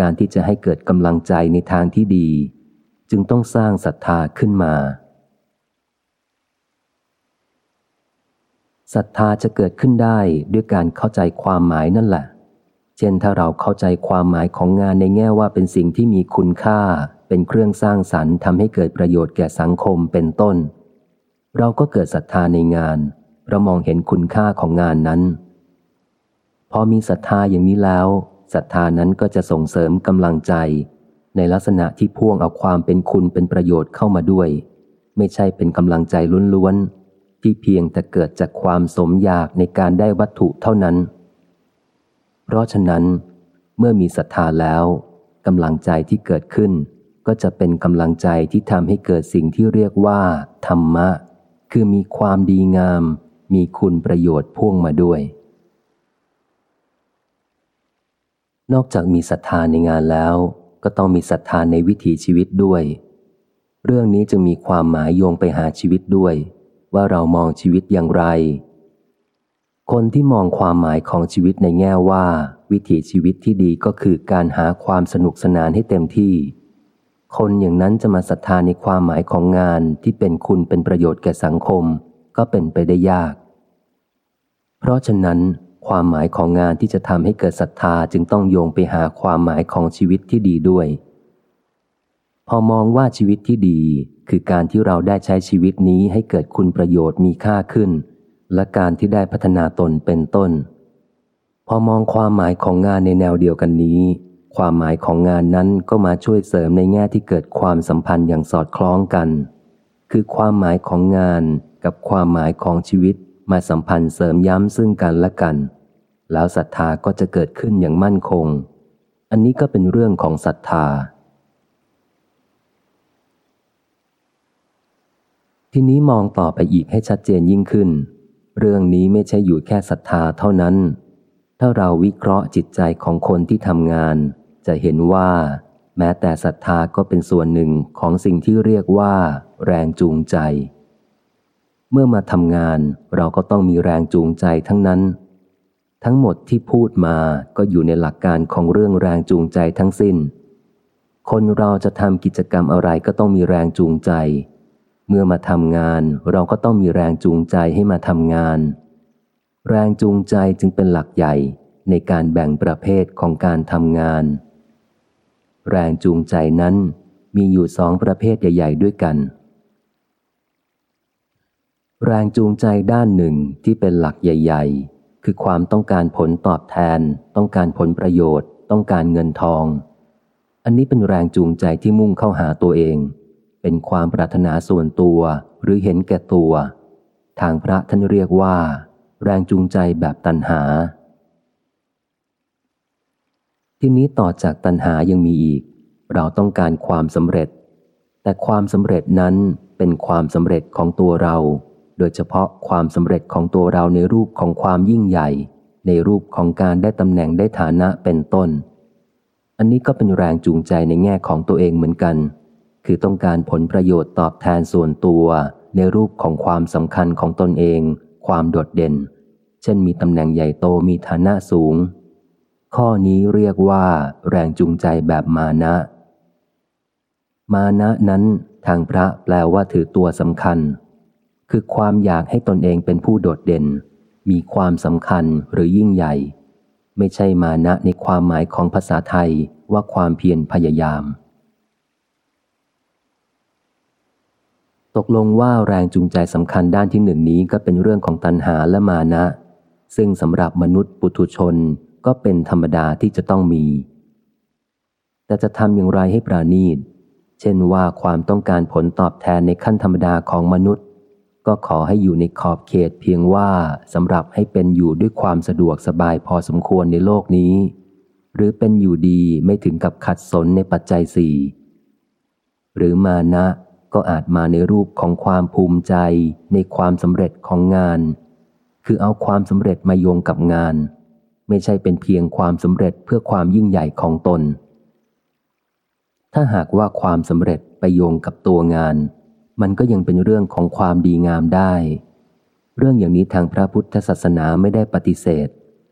การที่จะให้เกิดกำลังใจในทางที่ดี จึงต้องสร้างศรัทธาขึ้นมาศรัทธาจะเกิดขึ้นได้ด้วยการเข้าใจความหมายนั่นแหละ เช่นถ้าเราเข้าใจความหมายของงานในแง่ว่าเป็นสิ่งที่มีคุณค่า เป็นเครื่องสร้างสรรค์ทำให้เกิดประโยชน์แก่สังคมเป็นต้น เราก็เกิดศรัทธาในงานเรามองเห็นคุณค่าของงานนั้น พอมีศรัทธาอย่างนี้แล้วศรัทธานั้นก็จะส่งเสริมกำลังใจ ในลักษณะที่พ่วงเอาความเป็นคุณเป็นประโยชน์เข้ามาด้วย ไม่ใช่เป็นกำลังใจล้วนๆที่เพียงแต่เกิดจากความสมอยากในการได้วัตถุเท่านั้น เพราะฉะนั้น เมื่อมีศรัทธาแล้วกำลังใจที่เกิดขึ้น ก็จะเป็นกำลังใจที่ทำให้เกิดสิ่งที่เรียกว่า ธรรมะ คือมีความดีงาม มีคุณประโยชน์พ่วงมาด้วย นอกจากมีศรัทธาในงานแล้ว ก็ต้องมีศรัทธาในวิถีชีวิตด้วย เรื่องนี้จึงมีความหมายโยงไปหาชีวิตด้วย ว่าเรามองชีวิตอย่างไร คนที่มองความหมายของชีวิตในแง่ว่า วิถีชีวิตที่ดีก็คือการหาความสนุกสนานให้เต็มที่ คนอย่างนั้นจะมาศรัทธาในความหมายของงานที่เป็นคุณเป็นประโยชน์แก่สังคม ก็เป็นไปได้ยาก เพราะฉะนั้น ความหมายของงานที่จะทำให้เกิดศรัทธาจึงต้องโยงไปหาความหมายของชีวิตที่ดีด้วย พอมองว่าชีวิตที่ดี คือการที่เราได้ใช้ชีวิตนี้ให้เกิดคุณประโยชน์มีค่าขึ้น และการที่ได้พัฒนาตนเป็นต้น พอมองความหมายของงานในแนวเดียวกันนี้ ความหมายของงานนั้นก็มาช่วยเสริมในแง่ที่เกิดความสัมพันธ์อย่างสอดคล้องกัน คือความหมายของงานกับความหมายของชีวิตมาสัมพันธ์เสริมย้ำซึ่งกันและกัน แล้วศรัทธาก็จะเกิดขึ้นอย่างมั่นคง อันนี้ก็เป็นเรื่องของศรัทธา ทีนี้มองต่อไปอีกให้ชัดเจนยิ่งขึ้น เรื่องนี้ไม่ใช่อยู่แค่ศรัทธาเท่านั้น ถ้าเราวิเคราะห์จิตใจของคนที่ทำงาน จะเห็นว่า แม้แต่ศรัทธาก็เป็นส่วนหนึ่งของสิ่งที่เรียกว่า แรงจูงใจ เมื่อมาทำงานเราก็ต้องมีแรงจูงใจทั้งนั้น ทั้งหมดที่พูดมาก็อยู่ในหลักการของเรื่องแรงจูงใจทั้งสิ้น คนเราจะทำกิจกรรมอะไรก็ต้องมีแรงจูงใจ เมื่อมาทำงานเราก็ต้องมีแรงจูงใจให้มาทำงาน แรงจูงใจจึงเป็นหลักใหญ่ในการแบ่งประเภทของการทำงาน แรงจูงใจนั้นมีอยู่สองประเภทใหญ่ ๆ ด้วยกัน แรงจูงใจด้านหนึ่งที่เป็นหลักใหญ่ ๆ คือความต้องการผลตอบแทน ต้องการผลประโยชน์ ต้องการเงินทอง อันนี้เป็นแรงจูงใจที่มุ่งเข้าหาตัวเอง เป็นความปรารถนาส่วนตัวหรือเห็นแก่ตัว ทางพระท่านเรียกว่า แรงจูงใจแบบตัณหา ที่นี้ต่อจากตัณหายังมีอีก เราต้องการความสำเร็จ แต่ความสำเร็จนั้นเป็นความสำเร็จของตัวเรา โดยเฉพาะความสำเร็จของตัวเราในรูปของความยิ่งใหญ่ ในรูปของการได้ตำแหน่งได้ฐานะเป็นต้น อันนี้ก็เป็นแรงจูงใจในแง่ของตัวเองเหมือนกัน คือต้องการผลประโยชน์ตอบแทนส่วนตัวในรูปของความสำคัญของตนเอง ความโดดเด่น เช่นมีตำแหน่งใหญ่โตมีฐานะสูง ข้อนี้เรียกว่าแรงจูงใจแบบมานะ มานะนั้นทางพระแปลว่าถือตัวสำคัญ คือความอยากให้ตนเองเป็นผู้โดดเด่น มีความสำคัญหรือยิ่งใหญ่ ไม่ใช่มานะในความหมายของภาษาไทยว่าความเพียรพยายาม ตกลงว่าแรงจูงใจสำคัญด้านที่หนึ่งนี้ก็เป็นเรื่องของตัณหาและมานะ ซึ่งสำหรับมนุษย์ปุถุชน ก็เป็นธรรมดาที่จะต้องมี แต่จะทำอย่างไรให้ปราณีต เช่นว่าความต้องการผลตอบแทนในขั้นธรรมดาของมนุษย์ ก็ขอให้อยู่ในขอบเขตเพียงว่าสำหรับให้เป็นอยู่ด้วยความสะดวกสบายพอสมควรในโลกนี้ หรือเป็นอยู่ดีไม่ถึงกับขัดสนในปัจจัยสี่หรือมานะก็อาจมาในรูปของความภูมิใจในความสำเร็จของงาน คือเอาความสำเร็จมาโยงกับงาน ไม่ใช่เป็นเพียงความสำเร็จเพื่อความยิ่งใหญ่ของตน ถ้าหากว่าความสำเร็จไปโยงกับตัวงาน มันก็ยังเป็นเรื่องของความดีงามได้ เรื่องอย่างนี้ทางพระพุทธศาสนาไม่ได้ปฏิเสธ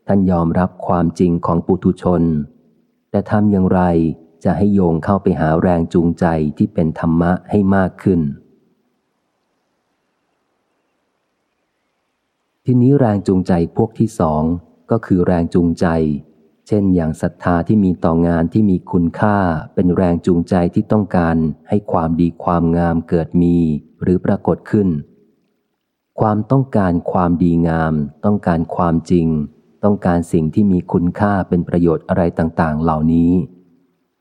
ท่านยอมรับความจริงของปุถุชน แต่ทำอย่างไรจะให้โยงเข้าไปหาแรงจูงใจที่เป็นธรรมะให้มากขึ้น ทีนี้แรงจูงใจพวกที่สอง ก็คือแรงจูงใจ เช่นอย่างศรัทธาที่มีต่องานที่มีคุณค่าเป็นแรงจูงใจที่ต้องการให้ความดีความงามเกิดมีหรือปรากฏขึ้น ความต้องการความดีงาม ต้องการความจริง ต้องการสิ่งที่มีคุณค่าเป็นประโยชน์อะไรต่างๆ เหล่านี้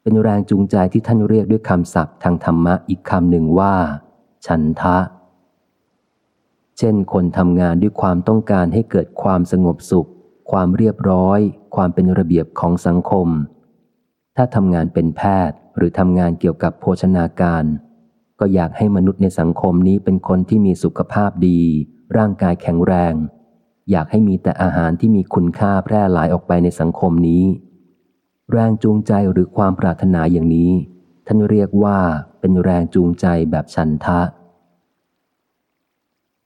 เป็นแรงจูงใจที่ท่านเรียกด้วยคำศัพท์ทางธรรมะอีกคำหนึ่งว่า ฉันทะเช่นคนทำงานด้วยความต้องการให้เกิดความสงบสุข ความเรียบร้อย ความเป็นระเบียบของสังคม ถ้าทำงานเป็นแพทย์หรือทำงานเกี่ยวกับโภชนาการ ก็อยากให้มนุษย์ในสังคมนี้เป็นคนที่มีสุขภาพดี ร่างกายแข็งแรง อยากให้มีแต่อาหารที่มีคุณค่าแพร่หลายออกไปในสังคมนี้ แรงจูงใจหรือความปรารถนาอย่างนี้ ท่านเรียกว่าเป็นแรงจูงใจแบบชันทะ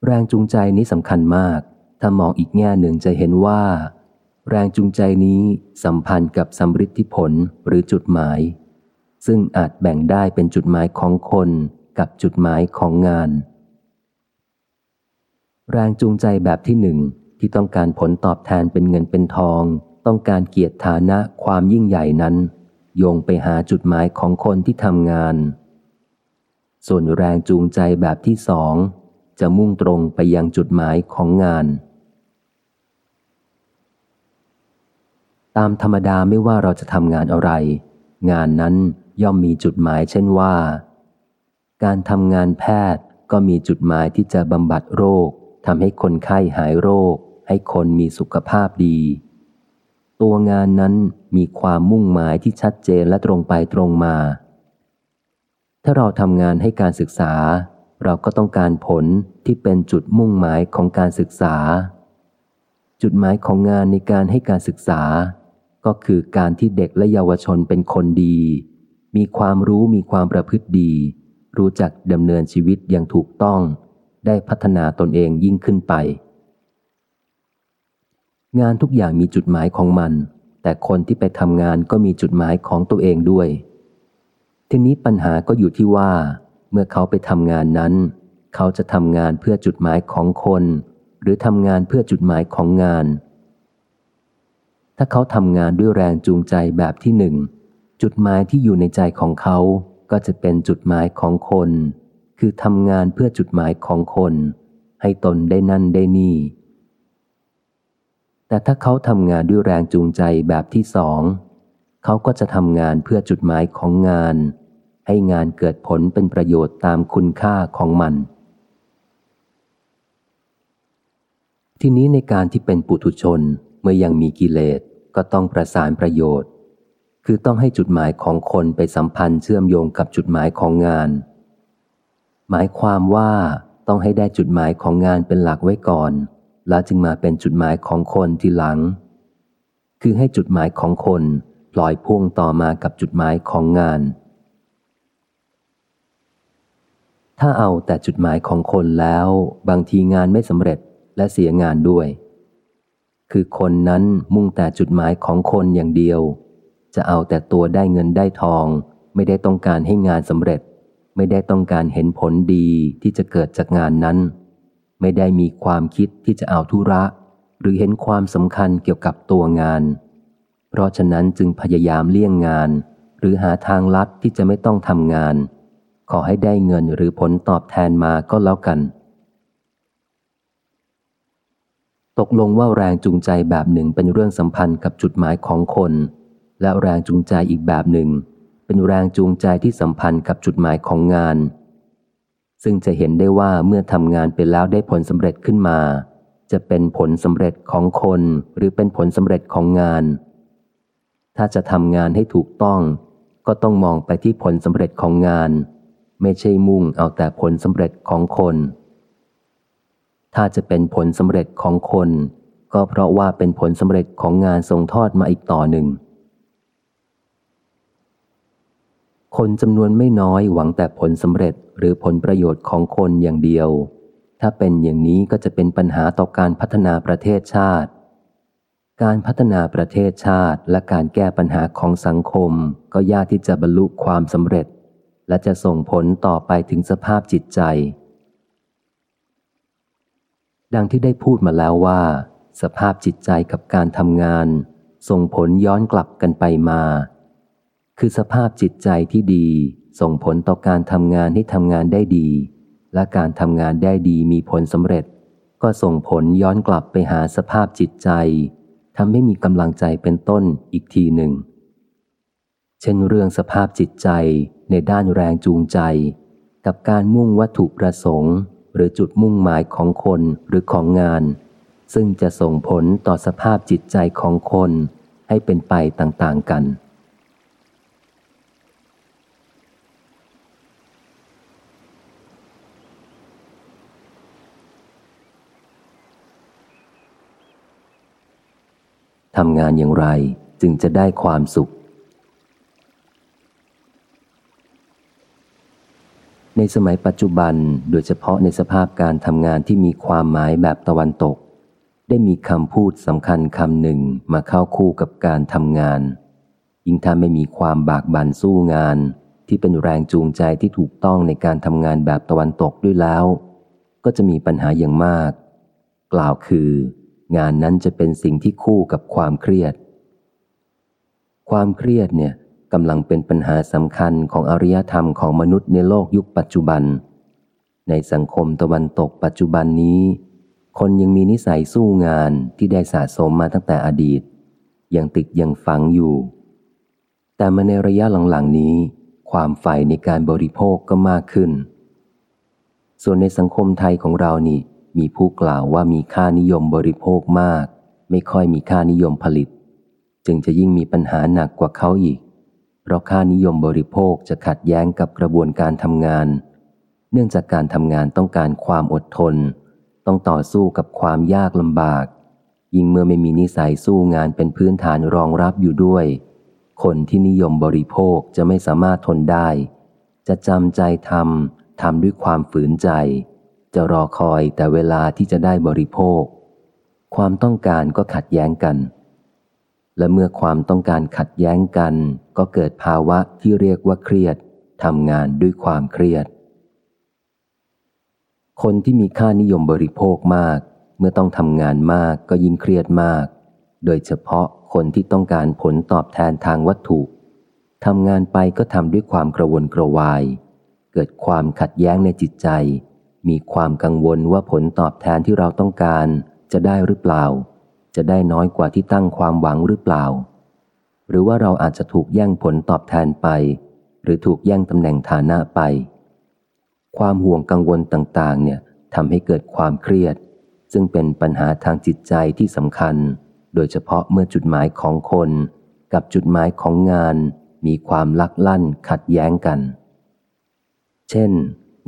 แรงจูงใจนี้สำคัญมาก ถ้ามองอีกแง่หนึ่งจะเห็นว่า แรงจูงใจนี้สัมพันธ์กับสัมฤทธิผลหรือจุดหมาย ซึ่งอาจแบ่งได้เป็นจุดหมายของคนกับจุดหมายของงาน แรงจูงใจแบบที่หนึ่งที่ต้องการผลตอบแทนเป็นเงินเป็นทอง ต้องการเกียรติฐานะความยิ่งใหญ่นั้น โยงไปหาจุดหมายของคนที่ทำงาน ส่วนแรงจูงใจแบบที่สองจะมุ่งตรงไปยังจุดหมายของงาน ตามธรรมดาไม่ว่าเราจะทำงานอะไร งานนั้นย่อมมีจุดหมายเช่นว่า การทำงานแพทย์ก็มีจุดหมายที่จะบำบัดโรคทำให้คนไข้หายโรค ให้คนมีสุขภาพดี ตัวงานนั้นมีความมุ่งหมายที่ชัดเจนและตรงไปตรงมา ถ้าเราทำงานให้การศึกษา เราก็ต้องการผลที่เป็นจุดมุ่งหมายของการศึกษา จุดหมายของงานในการให้การศึกษา ก็คือการที่เด็กและเยาวชนเป็นคนดี มีความรู้มีความประพฤติดี รู้จักดำเนินชีวิตอย่างถูกต้อง ได้พัฒนาตนเองยิ่งขึ้นไป งานทุกอย่างมีจุดหมายของมัน แต่คนที่ไปทำงานก็มีจุดหมายของตัวเองด้วย ทีนี้ปัญหาก็อยู่ที่ว่า เมื่อเขาไปทำงานนั้น เขาจะทำงานเพื่อจุดหมายของคน หรือทำงานเพื่อจุดหมายของงาน ถ้าเขาทำงานด้วยแรงจูงใจแบบที่หนึ่ง จุดหมายที่อยู่ในใจของเขาก็จะเป็นจุดหมายของคน คือทำงานเพื่อจุดหมายของคน ให้ตนได้นั่นได้นี่ แต่ถ้าเขาทำงานด้วยแรงจูงใจแบบที่สอง เขาก็จะทำงานเพื่อจุดหมายของงาน ให้งานเกิดผลเป็นประโยชน์ตามคุณค่าของมัน ทีนี้ในการที่เป็นปุถุชน มื่อยังมีกิเลสก็ต้องประสานประโยชน์ คือต้องให้จุดหมายของคนไปสัมพันธ์เชื่อมโยงกับจุดหมายของงาน หมายความว่าต้องให้ได้จุดหมายของงานเป็นหลักไว้ก่อน แล้วจึงมาเป็นจุดหมายของคนทีหลัง คือให้จุดหมายของคนปล่อยพ่วงต่อมากับจุดหมายของงาน ถ้าเอาแต่จุดหมายของคนแล้ว บางทีงานไม่สำเร็จและเสียงานด้วย คือคนนั้นมุ่งแต่จุดหมายของคนอย่างเดียว จะเอาแต่ตัวได้เงินได้ทอง ไม่ได้ต้องการให้งานสำเร็จ ไม่ได้ต้องการเห็นผลดีที่จะเกิดจากงานนั้น ไม่ได้มีความคิดที่จะเอาธุระ หรือเห็นความสำคัญเกี่ยวกับตัวงาน เพราะฉะนั้นจึงพยายามเลี่ยงงาน หรือหาทางลัดที่จะไม่ต้องทำงาน ขอให้ได้เงินหรือผลตอบแทนมาก็แล้วกัน ตกลงว่าแรงจูงใจแบบหนึ่งเป็นเรื่องสัมพันธ์กับจุดหมายของคน และแรงจูงใจอีกแบบหนึ่ง เป็นแรงจูงใจที่สัมพันธ์กับจุดหมายของงาน ซึ่งจะเห็นได้ว่าเมื่อทำงานไปแล้วได้ผลสำเร็จขึ้นมา จะเป็นผลสำเร็จของคน หรือเป็นผลสำเร็จของงาน ถ้าจะทำงานให้ถูกต้อง ก็ต้องมองไปที่ผลสำเร็จของงาน ไม่ใช่มุ่งเอาแต่ผลสำเร็จของคน ถ้าจะเป็นผลสำเร็จของคน ก็เพราะว่าเป็นผลสำเร็จของงานส่งทอดมาอีกต่อหนึ่ง คนจำนวนไม่น้อยหวังแต่ผลสำเร็จหรือผลประโยชน์ของคนอย่างเดียว ถ้าเป็นอย่างนี้ก็จะเป็นปัญหาต่อการพัฒนาประเทศชาติ การพัฒนาประเทศชาติและการแก้ปัญหาของสังคม ก็ยากที่จะบรรลุความสำเร็จ และจะส่งผลต่อไปถึงสภาพจิตใจ ดังที่ได้พูดมาแล้วว่า สภาพจิตใจกับการทำงาน ส่งผลย้อนกลับกันไปมา คือสภาพจิตใจที่ดี ส่งผลต่อการทำงานให้ทำงานได้ดี และการทำงานได้ดีมีผลสำเร็จ ก็ส่งผลย้อนกลับไปหาสภาพจิตใจทำให้มีกำลังใจเป็นต้นอีกทีหนึ่ง เช่นเรื่องสภาพจิตใจในด้านแรงจูงใจ กับการมุ่งวัตถุประสงค์ หรือจุดมุ่งหมายของคนหรือของงาน ซึ่งจะส่งผลต่อสภาพจิตใจของคนให้เป็นไปต่างๆกัน ทำงานอย่างไรจึงจะได้ความสุข ในสมัยปัจจุบันโดยเฉพาะในสภาพการทำงานที่มีความหมายแบบตะวันตก ได้มีคำพูดสำคัญคำหนึ่งมาเข้าคู่กับการทำงาน ยิ่งถ้าไม่มีความบากบั่นสู้งาน ที่เป็นแรงจูงใจที่ถูกต้องในการทำงานแบบตะวันตกด้วยแล้ว ก็จะมีปัญหาอย่างมาก กล่าวคือ งานนั้นจะเป็นสิ่งที่คู่กับความเครียด ความเครียดเนี่ย กำลังเป็นปัญหาสำคัญของอารยธรรมของมนุษย์ในโลกยุคปัจจุบัน ในสังคมตะวันตกปัจจุบันนี้ คนยังมีนิสัยสู้งานที่ได้สะสมมาตั้งแต่อดีต ยังติดยังฝังอยู่ แต่มาในระยะหลังๆนี้ ความใฝ่ในการบริโภคก็มากขึ้น ส่วนในสังคมไทยของเรานี่มีผู้กล่าวว่ามีค่านิยมบริโภคมาก ไม่ค่อยมีค่านิยมผลิต จึงจะยิ่งมีปัญหาหนักกว่าเขาอีก เพราะค่านิยมบริโภคจะขัดแย้งกับกระบวนการทำงาน เนื่องจากการทำงานต้องการความอดทน ต้องต่อสู้กับความยากลำบาก ยิ่งเมื่อไม่มีนิสัยสู้งานเป็นพื้นฐานรองรับอยู่ด้วย คนที่นิยมบริโภคจะไม่สามารถทนได้ จะจำใจทำทำด้วยความฝืนใจ จะรอคอยแต่เวลาที่จะได้บริโภค ความต้องการก็ขัดแย้งกัน และเมื่อความต้องการขัดแย้งกัน ก็เกิดภาวะที่เรียกว่าเครียดทำงานด้วยความเครียด คนที่มีค่านิยมบริโภคมาก เมื่อต้องทำงานมากก็ยิ่งเครียดมาก โดยเฉพาะคนที่ต้องการผลตอบแทนทางวัตถุทำงานไปก็ทำด้วยความกระวนกระวาย เกิดความขัดแย้งในจิตใจ มีความกังวลว่าผลตอบแทนที่เราต้องการจะได้หรือเปล่า จะได้น้อยกว่าที่ตั้งความหวังหรือเปล่า หรือว่าเราอาจจะถูกแย่งผลตอบแทนไป หรือถูกแย่งตำแหน่งฐานะไป ความห่วงกังวลต่างๆ เนี่ยทำให้เกิดความเครียด ซึ่งเป็นปัญหาทางจิตใจที่สำคัญ โดยเฉพาะเมื่อจุดหมายของคน กับจุดหมายของงาน มีความลักลั่นขัดแย้งกัน เช่น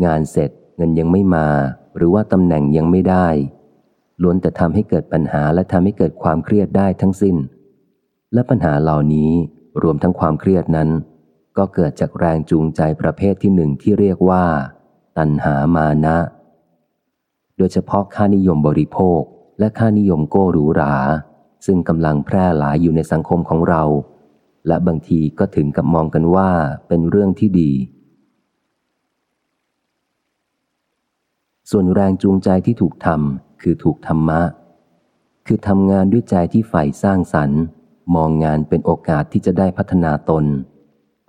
งานเสร็จเงินยังไม่มา หรือว่าตำแหน่งยังไม่ได้ ล้วนแต่ทำให้เกิดปัญหาและทำให้เกิดความเครียดได้ทั้งสิ้น และปัญหาเหล่านี้รวมทั้งความเครียดนั้น ก็เกิดจากแรงจูงใจประเภทที่หนึ่งที่เรียกว่า ตัณหามานะ โดยเฉพาะค่านิยมบริโภคและค่านิยมโก้หรูหรา ซึ่งกำลังแพร่หลายอยู่ในสังคมของเรา และบางทีก็ถึงกับมองกันว่าเป็นเรื่องที่ดีส่วนแรงจูงใจที่ถูกทำ คือถูกธรรมะ คือทำงานด้วยใจที่ใฝ่สร้างสรรค์ มองงานเป็นโอกาสที่จะได้พัฒนาตน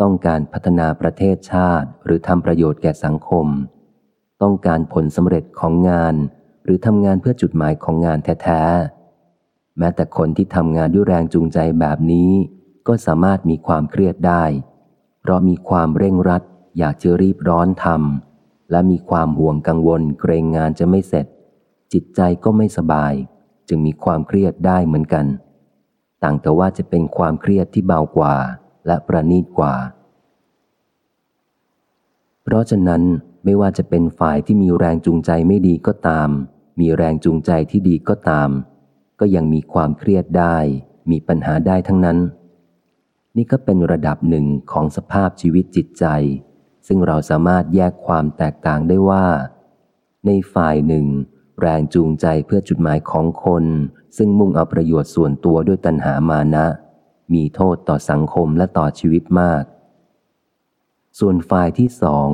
ต้องการพัฒนาประเทศชาติ หรือทำประโยชน์แก่สังคม ต้องการผลสำเร็จของงาน หรือทำงานเพื่อจุดหมายของงานแท้ๆ แม้แต่คนที่ทำงานด้วยแรงจูงใจแบบนี้ ก็สามารถมีความเครียดได้ เพราะมีความเร่งรัด อยากจะรีบร้อนทำและมีความห่วงกังวลเกรงงานจะไม่เสร็จ จิตใจก็ไม่สบาย จึงมีความเครียดได้เหมือนกัน ต่างแต่ว่าจะเป็นความเครียดที่เบากว่าและประณีตกว่า เพราะฉะนั้นไม่ว่าจะเป็นฝ่ายที่มีแรงจูงใจไม่ดีก็ตาม มีแรงจูงใจที่ดีก็ตาม ก็ยังมีความเครียดได้ มีปัญหาได้ทั้งนั้น นี่ก็เป็นระดับหนึ่งของสภาพชีวิตจิตใจ ซึ่งเราสามารถแยกความแตกต่างได้ว่า ในฝ่ายหนึ่ง แรงจูงใจเพื่อจุดหมายของคน ซึ่งมุ่งเอาประโยชน์ส่วนตัวด้วยตัณหามานะ มีโทษต่อสังคมและต่อชีวิตมาก ส่วนฝ่ายที่สอง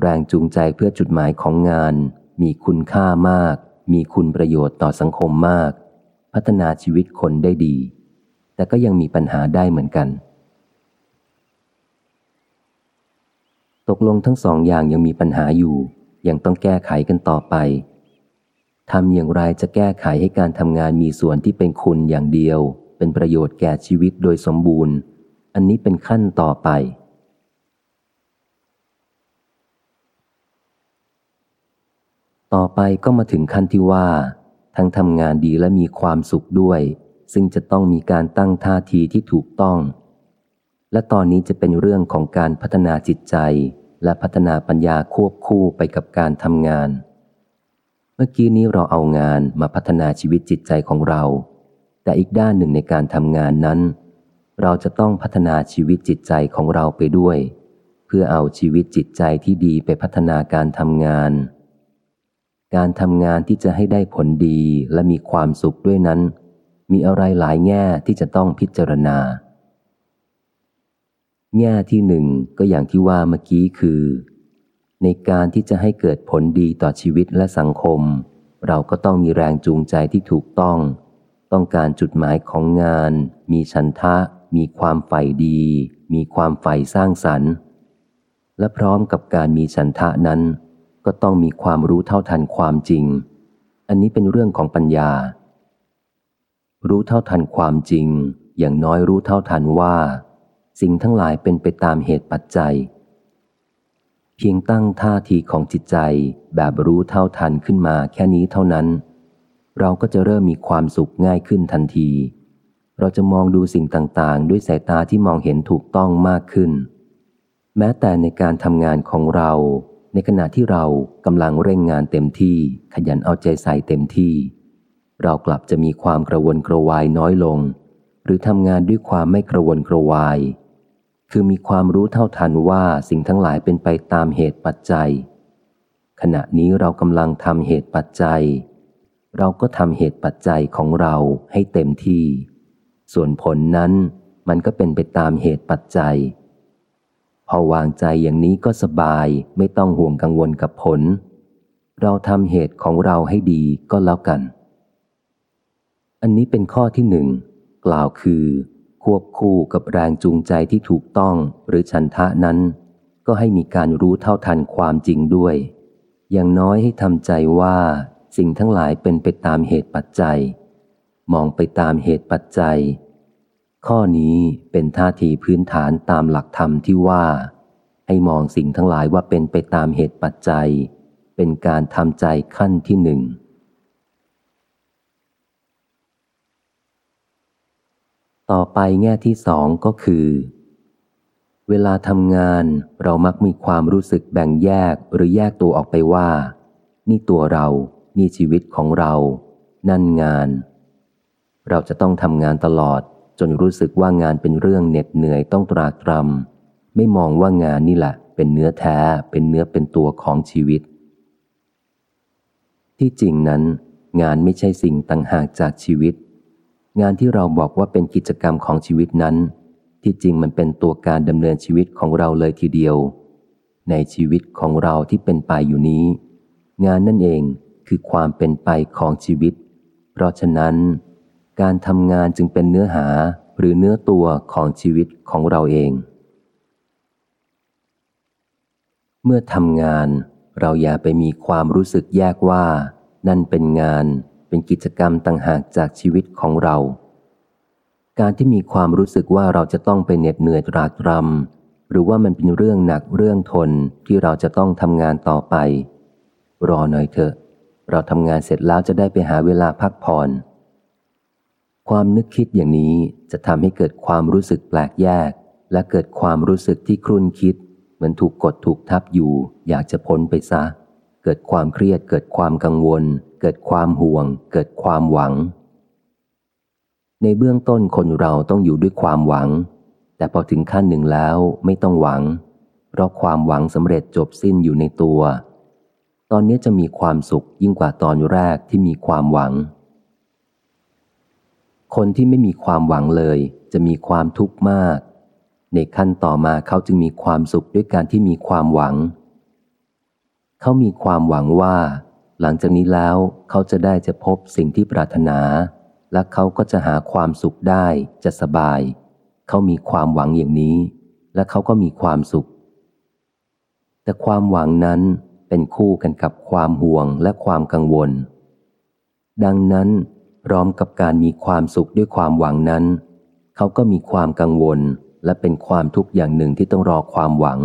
แรงจูงใจเพื่อจุดหมายของงาน มีคุณค่ามาก มีคุณประโยชน์ต่อสังคมมาก พัฒนาชีวิตคนได้ดี แต่ก็ยังมีปัญหาได้เหมือนกัน ตกลงทั้งสองอย่างยังมีปัญหาอยู่ ยังต้องแก้ไขกันต่อไป ทำอย่างไรจะแก้ไขให้การทำงานมีส่วนที่เป็นคุณอย่างเดียว เป็นประโยชน์แก่ชีวิตโดยสมบูรณ์ อันนี้เป็นขั้นต่อไป ต่อไปก็มาถึงขั้นที่ว่า ทั้งทำงานดีและมีความสุขด้วย ซึ่งจะต้องมีการตั้งท่าทีที่ถูกต้อง และตอนนี้จะเป็นเรื่องของการพัฒนาจิตใจ และพัฒนาปัญญาควบคู่ไปกับการทำงาน เมื่อกี้นี้เราเอางานมาพัฒนาชีวิตจิตใจของเรา แต่อีกด้านหนึ่งในการทำงานนั้น เราจะต้องพัฒนาชีวิตจิตใจของเราไปด้วย เพื่อเอาชีวิตจิตใจที่ดีไปพัฒนาการทำงาน การทำงานที่จะให้ได้ผลดีและมีความสุขด้วยนั้น มีอะไรหลายแง่ที่จะต้องพิจารณา แง่ที่หนึ่งก็อย่างที่ว่าเมื่อกี้คือ ในการที่จะให้เกิดผลดีต่อชีวิตและสังคม เราก็ต้องมีแรงจูงใจที่ถูกต้อง ต้องการจุดหมายของงาน มีชันทะ มีความใฝ่ดี มีความใฝ่สร้างสรรค์ และพร้อมกับการมีชันทะนั้น ก็ต้องมีความรู้เท่าทันความจริง อันนี้เป็นเรื่องของปัญญา รู้เท่าทันความจริง อย่างน้อยรู้เท่าทันว่า สิ่งทั้งหลายเป็นไปตามเหตุปัจจัย เพียงตั้งท่าทีของจิตใจแบบรู้เท่าทันขึ้นมาแค่นี้เท่านั้น เราก็จะเริ่มมีความสุขง่ายขึ้นทันที เราจะมองดูสิ่งต่างๆ ด้วยสายตาที่มองเห็นถูกต้องมากขึ้น แม้แต่ในการทำงานของเรา ในขณะที่เรากำลังเร่งงานเต็มที่ ขยันเอาใจใส่เต็มที่ เรากลับจะมีความกระวนกระวายน้อยลง หรือทำงานด้วยความไม่กระวนกระวาย คือมีความรู้เท่าทันว่าสิ่งทั้งหลายเป็นไปตามเหตุปัจจัย ขณะนี้เรากำลังทำเหตุปัจจัย เราก็ทำเหตุปัจจัยของเราให้เต็มที่ ส่วนผลนั้นมันก็เป็นไปตามเหตุปัจจัย พอวางใจอย่างนี้ก็สบายไม่ต้องห่วงกังวลกับผล เราทำเหตุของเราให้ดีก็แล้วกัน อันนี้เป็นข้อที่หนึ่งกล่าวคือ วบคู่กับแรงจูงใจที่ถูกต้องหรือฉันทะนั้น ก็ให้มีการรู้เท่าทันความจริงด้วย อย่างน้อยให้ทำใจว่าสิ่งทั้งหลายเป็นไปตามเหตุปัจจัย มองไปตามเหตุปัจจัย ข้อนี้เป็นท่าทีพื้นฐานตามหลักธรรมที่ว่า ให้มองสิ่งทั้งหลายว่าเป็นไปตามเหตุปัจจัย เป็นการทำใจขั้นที่หนึ่ง ต่อไปแง่ที่สองก็คือ เวลาทำงานเรามักมีความรู้สึกแบ่งแยกหรือแยกตัวออกไปว่า นี่ตัวเรา นี่ชีวิตของเรา นั่นงาน เราจะต้องทำงานตลอด จนรู้สึกว่างานเป็นเรื่องเหน็ดเหนื่อยต้องตรากตรำไม่มองว่างานนี่แหละ เป็นเนื้อแท้ เป็นเนื้อเป็นตัวของชีวิต ที่จริงนั้น งานไม่ใช่สิ่งต่างหากจากชีวิต งานที่เราบอกว่าเป็นกิจกรรมของชีวิตนั้น ที่จริงมันเป็นตัวการดำเนินชีวิตของเราเลยทีเดียว ในชีวิตของเราที่เป็นไปอยู่นี้ งานนั่นเองคือความเป็นไปของชีวิต เพราะฉะนั้น การทำงานจึงเป็นเนื้อหาหรือเนื้อตัวของชีวิตของเราเอง เมื่อทำงานเราอย่าไปมีความรู้สึกแยกว่า นั่นเป็นงาน เป็นกิจกรรมต่างหากจากชีวิตของเรา การที่มีความรู้สึกว่าเราจะต้องไปเหน็ดเหนื่อยตรากตรำหรือว่ามันเป็นเรื่องหนักเรื่องทนที่เราจะต้องทำงานต่อไป รอหน่อยเถอะ เราทำงานเสร็จแล้วจะได้ไปหาเวลาพักผ่อน ความนึกคิดอย่างนี้จะทำให้เกิดความรู้สึกแปลกแยก และเกิดความรู้สึกที่ครุ่นคิด เหมือนถูกกดถูกทับอยู่ อยากจะพ้นไปซะ เกิดความเครียดเกิดความกังวล เกิดความห่วง เกิดความหวัง ในเบื้องต้นคนเราต้องอยู่ด้วยความหวัง แต่พอถึงขั้นหนึ่งแล้วไม่ต้องหวัง เพราะความหวังสำเร็จจบสิ้นอยู่ในตัว ตอนนี้จะมีความสุขยิ่งกว่าตอนแรกที่มีความหวัง คนที่ไม่มีความหวังเลย จะมีความทุกข์มาก ในขั้นต่อมาเขาจึงมีความสุขด้วยการที่มีความหวัง เขามีความหวังว่า หลังจากนี้แล้วเขาจะได้จะพบสิ่งที่ปรารถนา และเขาก็จะหาความสุขได้จะสบาย เขามีความหวังอย่างนี้ และเขาก็มีความสุข แต่ความหวังนั้นเป็นคู่กันกับความห่วงและความกังวล ดังนั้นพร้อมกับการมีความสุขด้วยความหวังนั้น เขาก็มีความกังวลและเป็นความทุกข์อย่างหนึ่งที่ต้องรอความหวัง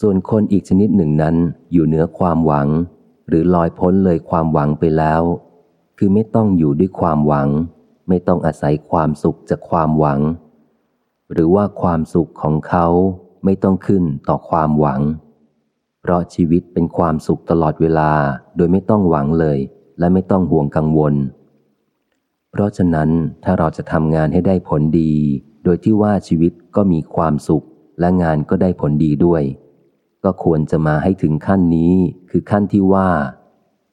ส่วนคนอีกชนิดหนึ่งนั้นอยู่เหนือความหวัง หรือลอยพ้นเลยความหวังไปแล้ว คือไม่ต้องอยู่ด้วยความหวัง ไม่ต้องอาศัยความสุขจากความหวัง หรือว่าความสุขของเขาไม่ต้องขึ้นต่อความหวัง เพราะชีวิตเป็นความสุขตลอดเวลาโดยไม่ต้องหวังเลย และไม่ต้องห่วงกังวล เพราะฉะนั้นถ้าเราจะทำงานให้ได้ผลดี โดยที่ว่าชีวิตก็มีความสุขและงานก็ได้ผลดีด้วย ก็ควรจะมาให้ถึงขั้นนี้คือขั้นที่ว่า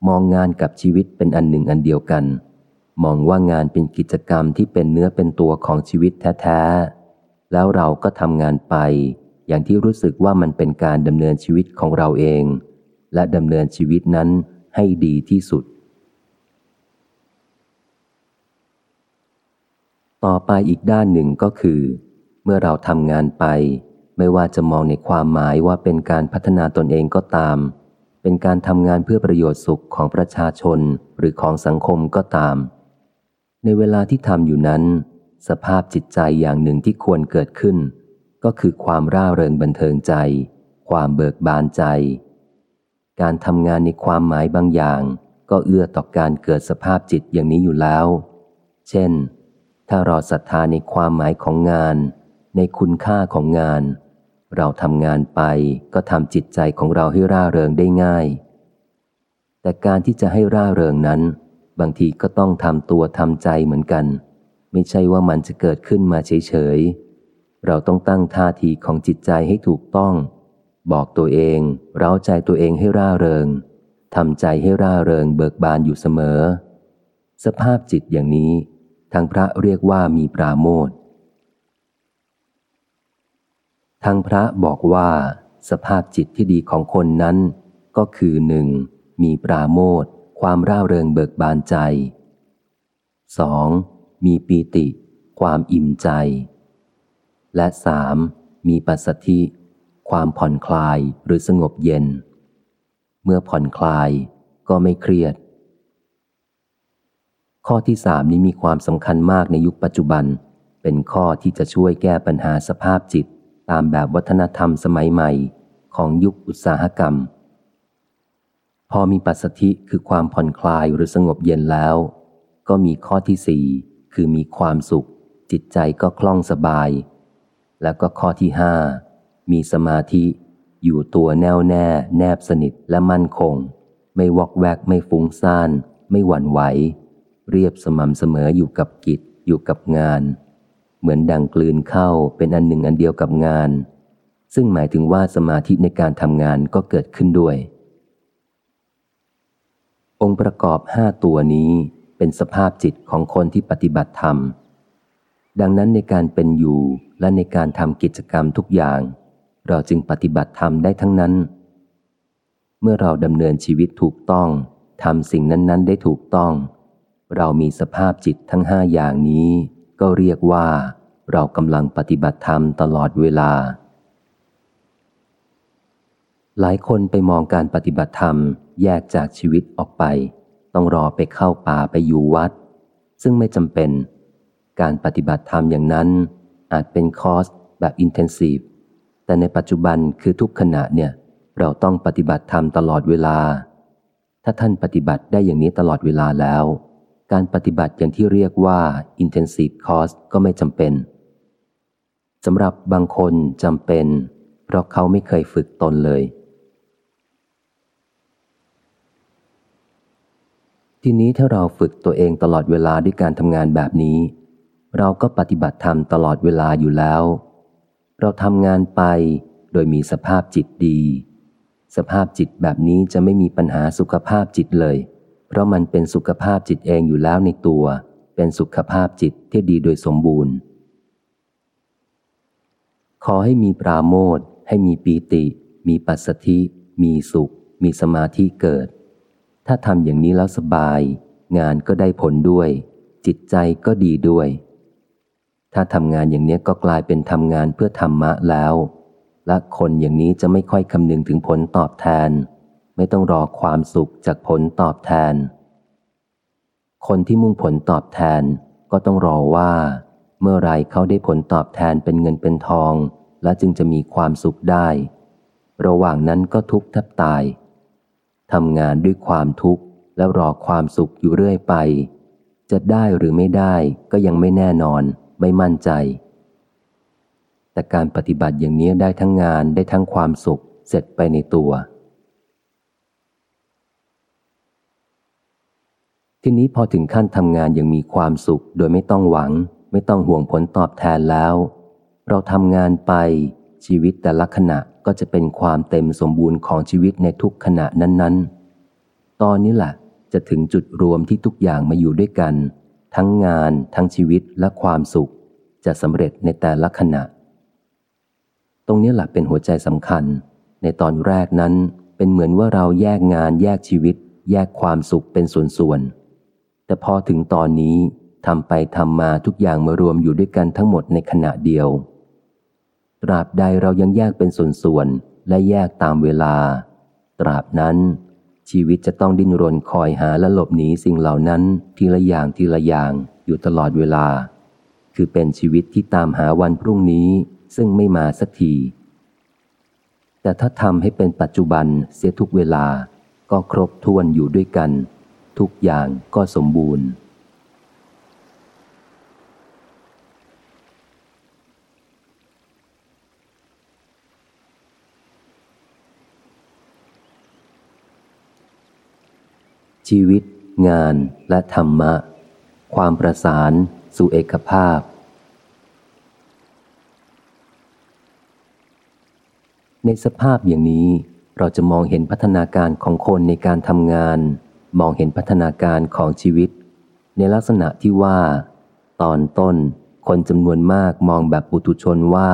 มองงานกับชีวิตเป็นอันหนึ่งอันเดียวกัน มองว่างานเป็นกิจกรรมที่เป็นเนื้อเป็นตัวของชีวิตแท้ๆ แล้วเราก็ทำงานไป อย่างที่รู้สึกว่ามันเป็นการดำเนินชีวิตของเราเอง และดำเนินชีวิตนั้นให้ดีที่สุด ต่อไปอีกด้านหนึ่งก็คือ เมื่อเราทำงานไป ไม่ว่าจะมองในความหมายว่าเป็นการพัฒนาตนเองก็ตาม เป็นการทำงานเพื่อประโยชน์สุขของประชาชนหรือของสังคมก็ตาม ในเวลาที่ทำอยู่นั้น สภาพจิตใจอย่างหนึ่งที่ควรเกิดขึ้น ก็คือความร่าเริงบันเทิงใจ ความเบิกบานใจ การทำงานในความหมายบางอย่าง ก็เอื้อต่อการเกิดสภาพจิตอย่างนี้อยู่แล้ว เช่น ถ้าเราศรัทธาในความหมายของงาน ในคุณค่าของงาน เราทำงานไปก็ทำจิตใจของเราให้ร่าเริงได้ง่าย แต่การที่จะให้ร่าเริงนั้น บางทีก็ต้องทำตัวทำใจเหมือนกัน ไม่ใช่ว่ามันจะเกิดขึ้นมาเฉยๆ เราต้องตั้งท่าทีของจิตใจให้ถูกต้อง บอกตัวเองเร้าใจตัวเองให้ร่าเริงทำใจให้ร่าเริงเบิกบานอยู่เสมอ สภาพจิตอย่างนี้ทางพระเรียกว่ามีปราโมท ทางพระบอกว่า สภาพจิตที่ดีของคนนั้น ก็คือหนึ่งมีปราโมทความร่าเริงเบิกบานใจ 2. มีปีติ ความอิ่มใจ และสามมีปัสสธิ ความผ่อนคลายหรือสงบเย็น เมื่อผ่อนคลายก็ไม่เครียด ข้อที่สามนี้มีความสำคัญมากในยุคปัจจุบัน เป็นข้อที่จะช่วยแก้ปัญหาสภาพจิต ตามแบบวัฒนธรรมสมัยใหม่ของยุคอุตสาหกรรม พอมีปัสสธิคือความผ่อนคลายหรือสงบเย็นแล้ว ก็มีข้อที่สี่คือมีความสุข จิตใจก็คล่องสบาย แล้วก็ข้อที่ห้ามีสมาธิอยู่ตัวแน่วแน่ แนบสนิทและมั่นคง ไม่วอกแวกไม่ฟุ้งซ่าน ไม่หวั่นไหว เรียบสม่ำเสมออยู่กับกิจอยู่กับงาน เหมือนดังกลืนเข้าเป็นอันหนึ่งอันเดียวกับงาน ซึ่งหมายถึงว่าสมาธิในการทำงานก็เกิดขึ้นด้วย องค์ประกอบห้าตัวนี้เป็นสภาพจิตของคนที่ปฏิบัติธรรม ดังนั้นในการเป็นอยู่และในการทำกิจกรรมทุกอย่าง เราจึงปฏิบัติธรรมได้ทั้งนั้น เมื่อเราดำเนินชีวิตถูกต้องทำสิ่งนั้น ๆ ได้ถูกต้อง เรามีสภาพจิตทั้งห้าอย่างนี้ ก็เรียกว่า เรากำลังปฏิบัติธรรมตลอดเวลา หลายคนไปมองการปฏิบัติธรรมแยกจากชีวิตออกไป ต้องรอไปเข้าป่าไปอยู่วัด ซึ่งไม่จำเป็น การปฏิบัติธรรมอย่างนั้น อาจเป็นคอร์สแบบอินเทนซีฟแต่ในปัจจุบันคือทุกขณะเนี่ย เราต้องปฏิบัติธรรมตลอดเวลา ถ้าท่านปฏิบัติได้อย่างนี้ตลอดเวลาแล้ว การปฏิบัติอย่างที่เรียกว่า intensive course ก็ไม่จำเป็นสำหรับบางคนจำเป็น เพราะเขาไม่เคยฝึกตนเลย ทีนี้ถ้าเราฝึกตัวเองตลอดเวลาด้วยการทำงานแบบนี้ เราก็ปฏิบัติธรรมตลอดเวลาอยู่แล้ว เราทำงานไปโดยมีสภาพจิตดี สภาพจิตแบบนี้จะไม่มีปัญหาสุขภาพจิตเลย เพราะมันเป็นสุขภาพจิตเองอยู่แล้วในตัว เป็นสุขภาพจิตที่ดีโดยสมบูรณ์ ขอให้มีปราโมทให้มีปีติ มีปัสสธิ มีสุข มีสมาธิเกิด ถ้าทำอย่างนี้แล้วสบาย งานก็ได้ผลด้วย จิตใจก็ดีด้วย ถ้าทำงานอย่างนี้ก็กลายเป็นทำงานเพื่อธรรมะแล้ว และคนอย่างนี้จะไม่ค่อยคำนึงถึงผลตอบแทน ไม่ต้องรอความสุขจากผลตอบแทน คนที่มุ่งผลตอบแทนก็ต้องรอว่า เมื่อไรเขาได้ผลตอบแทนเป็นเงินเป็นทอง และจึงจะมีความสุขได้ ระหว่างนั้นก็ทุกข์แทบตายทำงานด้วยความทุกข์แล้วรอความสุขอยู่เรื่อยไป จะได้หรือไม่ได้ก็ยังไม่แน่นอน ไม่มั่นใจ แต่การปฏิบัติอย่างนี้ได้ทั้งงานได้ทั้งความสุขเสร็จไปในตัว ทีนี้พอถึงขั้นทำงานยังมีความสุข โดยไม่ต้องหวัง ไม่ต้องห่วงผลตอบแทนแล้ว เราทำงานไป ชีวิตแต่ละขณะก็จะเป็นความเต็มสมบูรณ์ของชีวิตในทุกขณะนั้น ๆ ตอนนี้แหละจะถึงจุดรวมที่ทุกอย่างมาอยู่ด้วยกัน ทั้งงานทั้งชีวิตและความสุข จะสำเร็จในแต่ละขณะ ตรงนี้แหละเป็นหัวใจสำคัญ ในตอนแรกนั้นเป็นเหมือนว่าเราแยกงานแยกชีวิต แยกความสุขเป็นส่วนๆ แต่พอถึงตอนนี้ทำไปทำมาทุกอย่างมารวมอยู่ด้วยกันทั้งหมดในขณะเดียว ตราบใดเรายังแยกเป็นส่วนๆและแยกตามเวลา ตราบนั้น ชีวิตจะต้องดิ้นรนคอยหาและหลบหนีสิ่งเหล่านั้นทีละอย่างทีละอย่างอยู่ตลอดเวลา คือเป็นชีวิตที่ตามหาวันพรุ่งนี้ซึ่งไม่มาสักที แต่ถ้าทำให้เป็นปัจจุบันเสียทุกเวลาก็ครบถ้วนอยู่ด้วยกัน ทุกอย่างก็สมบูรณ์ ชีวิต งานและธรรมะ ความประสาน สู่เอกภาพ ในสภาพอย่างนี้เราจะมองเห็นพัฒนาการของคนในการทำงาน มองเห็นพัฒนาการของชีวิต ในลักษณะที่ว่า ตอนต้นคนจำนวนมากมองแบบปุถุชนว่า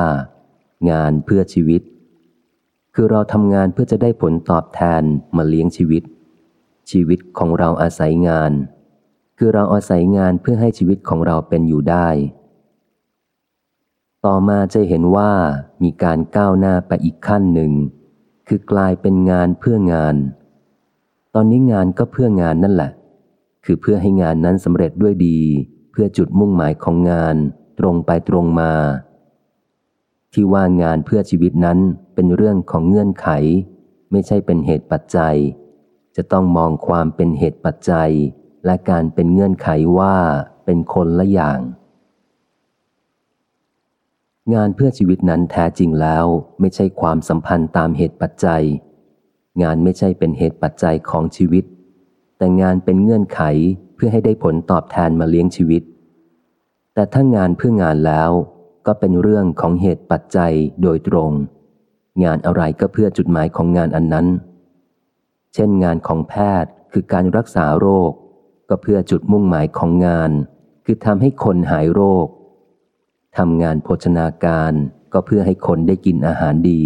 งานเพื่อชีวิต คือเราทำงานเพื่อจะได้ผลตอบแทนมาเลี้ยงชีวิต ชีวิตของเราอาศัยงาน คือเราอาศัยงานเพื่อให้ชีวิตของเราเป็นอยู่ได้ ต่อมาจะเห็นว่ามีการก้าวหน้าไปอีกขั้นหนึ่ง คือกลายเป็นงานเพื่องาน อนนี้งานก็เพื่องานนั่นแหละ คือเพื่อให้งานนั้นสำเร็จด้วยดี เพื่อจุดมุ่งหมายของงาน ตรงไปตรงมา ที่ว่างานเพื่อชีวิตนั้นเป็นเรื่องของเงื่อนไข ไม่ใช่เป็นเหตุปัจจัย จะต้องมองความเป็นเหตุปัจจัย และการเป็นเงื่อนไขว่าเป็นคนละอย่าง งานเพื่อชีวิตนั้นแท้จริงแล้วไม่ใช่ความสัมพันธ์ตามเหตุปัจจัย งานไม่ใช่เป็นเหตุปัจจัยของชีวิต แต่งานเป็นเงื่อนไขเพื่อให้ได้ผลตอบแทนมาเลี้ยงชีวิต แต่ถ้างานเพื่องานแล้ว ก็เป็นเรื่องของเหตุปัจจัยโดยตรง งานอะไรก็เพื่อจุดหมายของงานอันนั้น เช่นงานของแพทย์คือการรักษาโรค ก็เพื่อจุดมุ่งหมายของงาน คือทำให้คนหายโรคทำงานโภชนาการก็เพื่อให้คนได้กินอาหารดี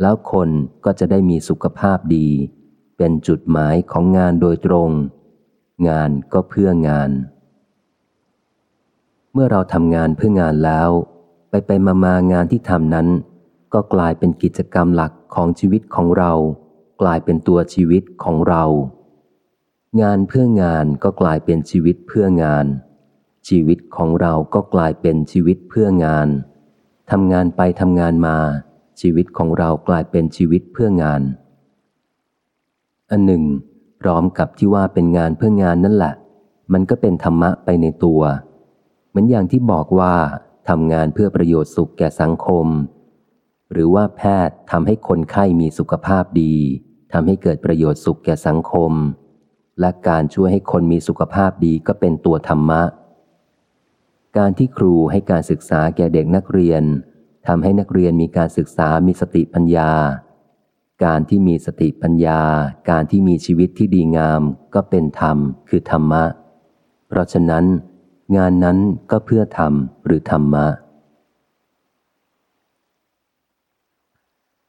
แล้วคนก็จะได้มีสุขภาพดี เป็นจุดหมายของงานโดยตรง งานก็เพื่องาน เมื่อเราทำงานเพื่องานแล้ว ไปไปมามางานที่ทำนั้น ก็กลายเป็นกิจกรรมหลักของชีวิตของเรา กลายเป็นตัวชีวิตของเรา งานเพื่องานก็กลายเป็นชีวิตเพื่องาน ชีวิตของเราก็กลายเป็นชีวิตเพื่องานทำงานไปทำงานมา ชีวิตของเรากลายเป็นชีวิตเพื่องาน อันหนึ่ง พร้อมกับที่ว่าเป็นงานเพื่องานนั่นแหละ มันก็เป็นธรรมะไปในตัว เหมือนอย่างที่บอกว่าทำงานเพื่อประโยชน์สุขแก่สังคม หรือว่าแพทย์ทำให้คนไข้มีสุขภาพดีทำให้เกิดประโยชน์สุขแก่สังคม และการช่วยให้คนมีสุขภาพดีก็เป็นตัวธรรมะ การที่ครูให้การศึกษาแก่เด็กนักเรียน ทำให้นักเรียนมีการศึกษามีสติปัญญา การที่มีสติปัญญา การที่มีชีวิตที่ดีงาม ก็เป็นธรรม คือธรรมะ เพราะฉะนั้น งานนั้นก็เพื่อธรรมหรือธรรมะ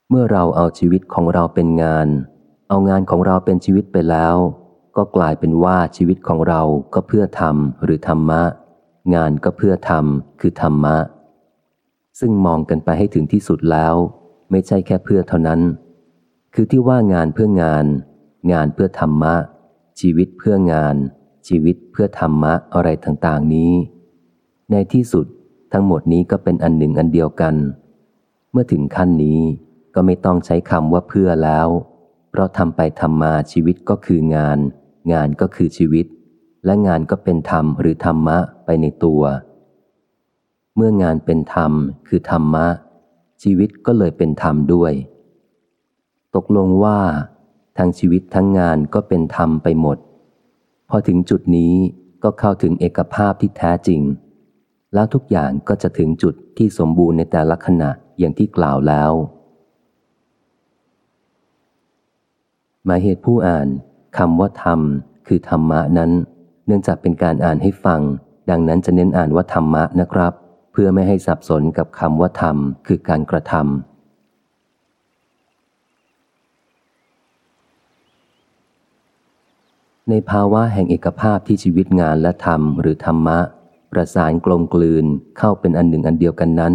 เมื่อเราเอาชีวิตของเราเป็นงาน เอางานของเราเป็นชีวิตไปแล้ว ก็กลายเป็นว่าชีวิตของเราก็เพื่อธรรมหรือธรรมะ งานก็เพื่อธรรมคือธรรมะ ซึ่งมองกันไปให้ถึงที่สุดแล้ว ไม่ใช่แค่เพื่อเท่านั้น คือที่ว่างานเพื่องาน งานเพื่อธรรมะ ชีวิตเพื่องาน ชีวิตเพื่อธรรมะอะไรต่างๆนี้ ในที่สุดทั้งหมดนี้ก็เป็นอันหนึ่งอันเดียวกัน เมื่อถึงขั้นนี้ก็ไม่ต้องใช้คำว่าเพื่อแล้ว เพราะทำไปทำมาชีวิตก็คืองาน งานก็คือชีวิต และงานก็เป็นธรรมหรือธรรมะไปในตัว เมื่องานเป็นธรรมคือธรรมะ ชีวิตก็เลยเป็นธรรมด้วย ตกลงว่าทั้งชีวิตทั้งงานก็เป็นธรรมไปหมด พอถึงจุดนี้ก็เข้าถึงเอกภาพที่แท้จริง แล้วทุกอย่างก็จะถึงจุดที่สมบูรณ์ในแต่ละขณะอย่างที่กล่าวแล้ว หมายเหตุผู้อ่านคำว่าธรรม คือธรรมะนั้น เนื่องจากเป็นการอ่านให้ฟัง ดังนั้นจะเน้นอ่านว่าธรรมะนะครับ พื่อไม่ให้สับสนกับคำว่าธรรม คือการกระทำในภาวะแห่งเอกภาพที่ชีวิตงานและธรรมหรือธรรมะ ประสานกลมกลืนเข้าเป็นอันหนึ่งอันเดียวกันนั้น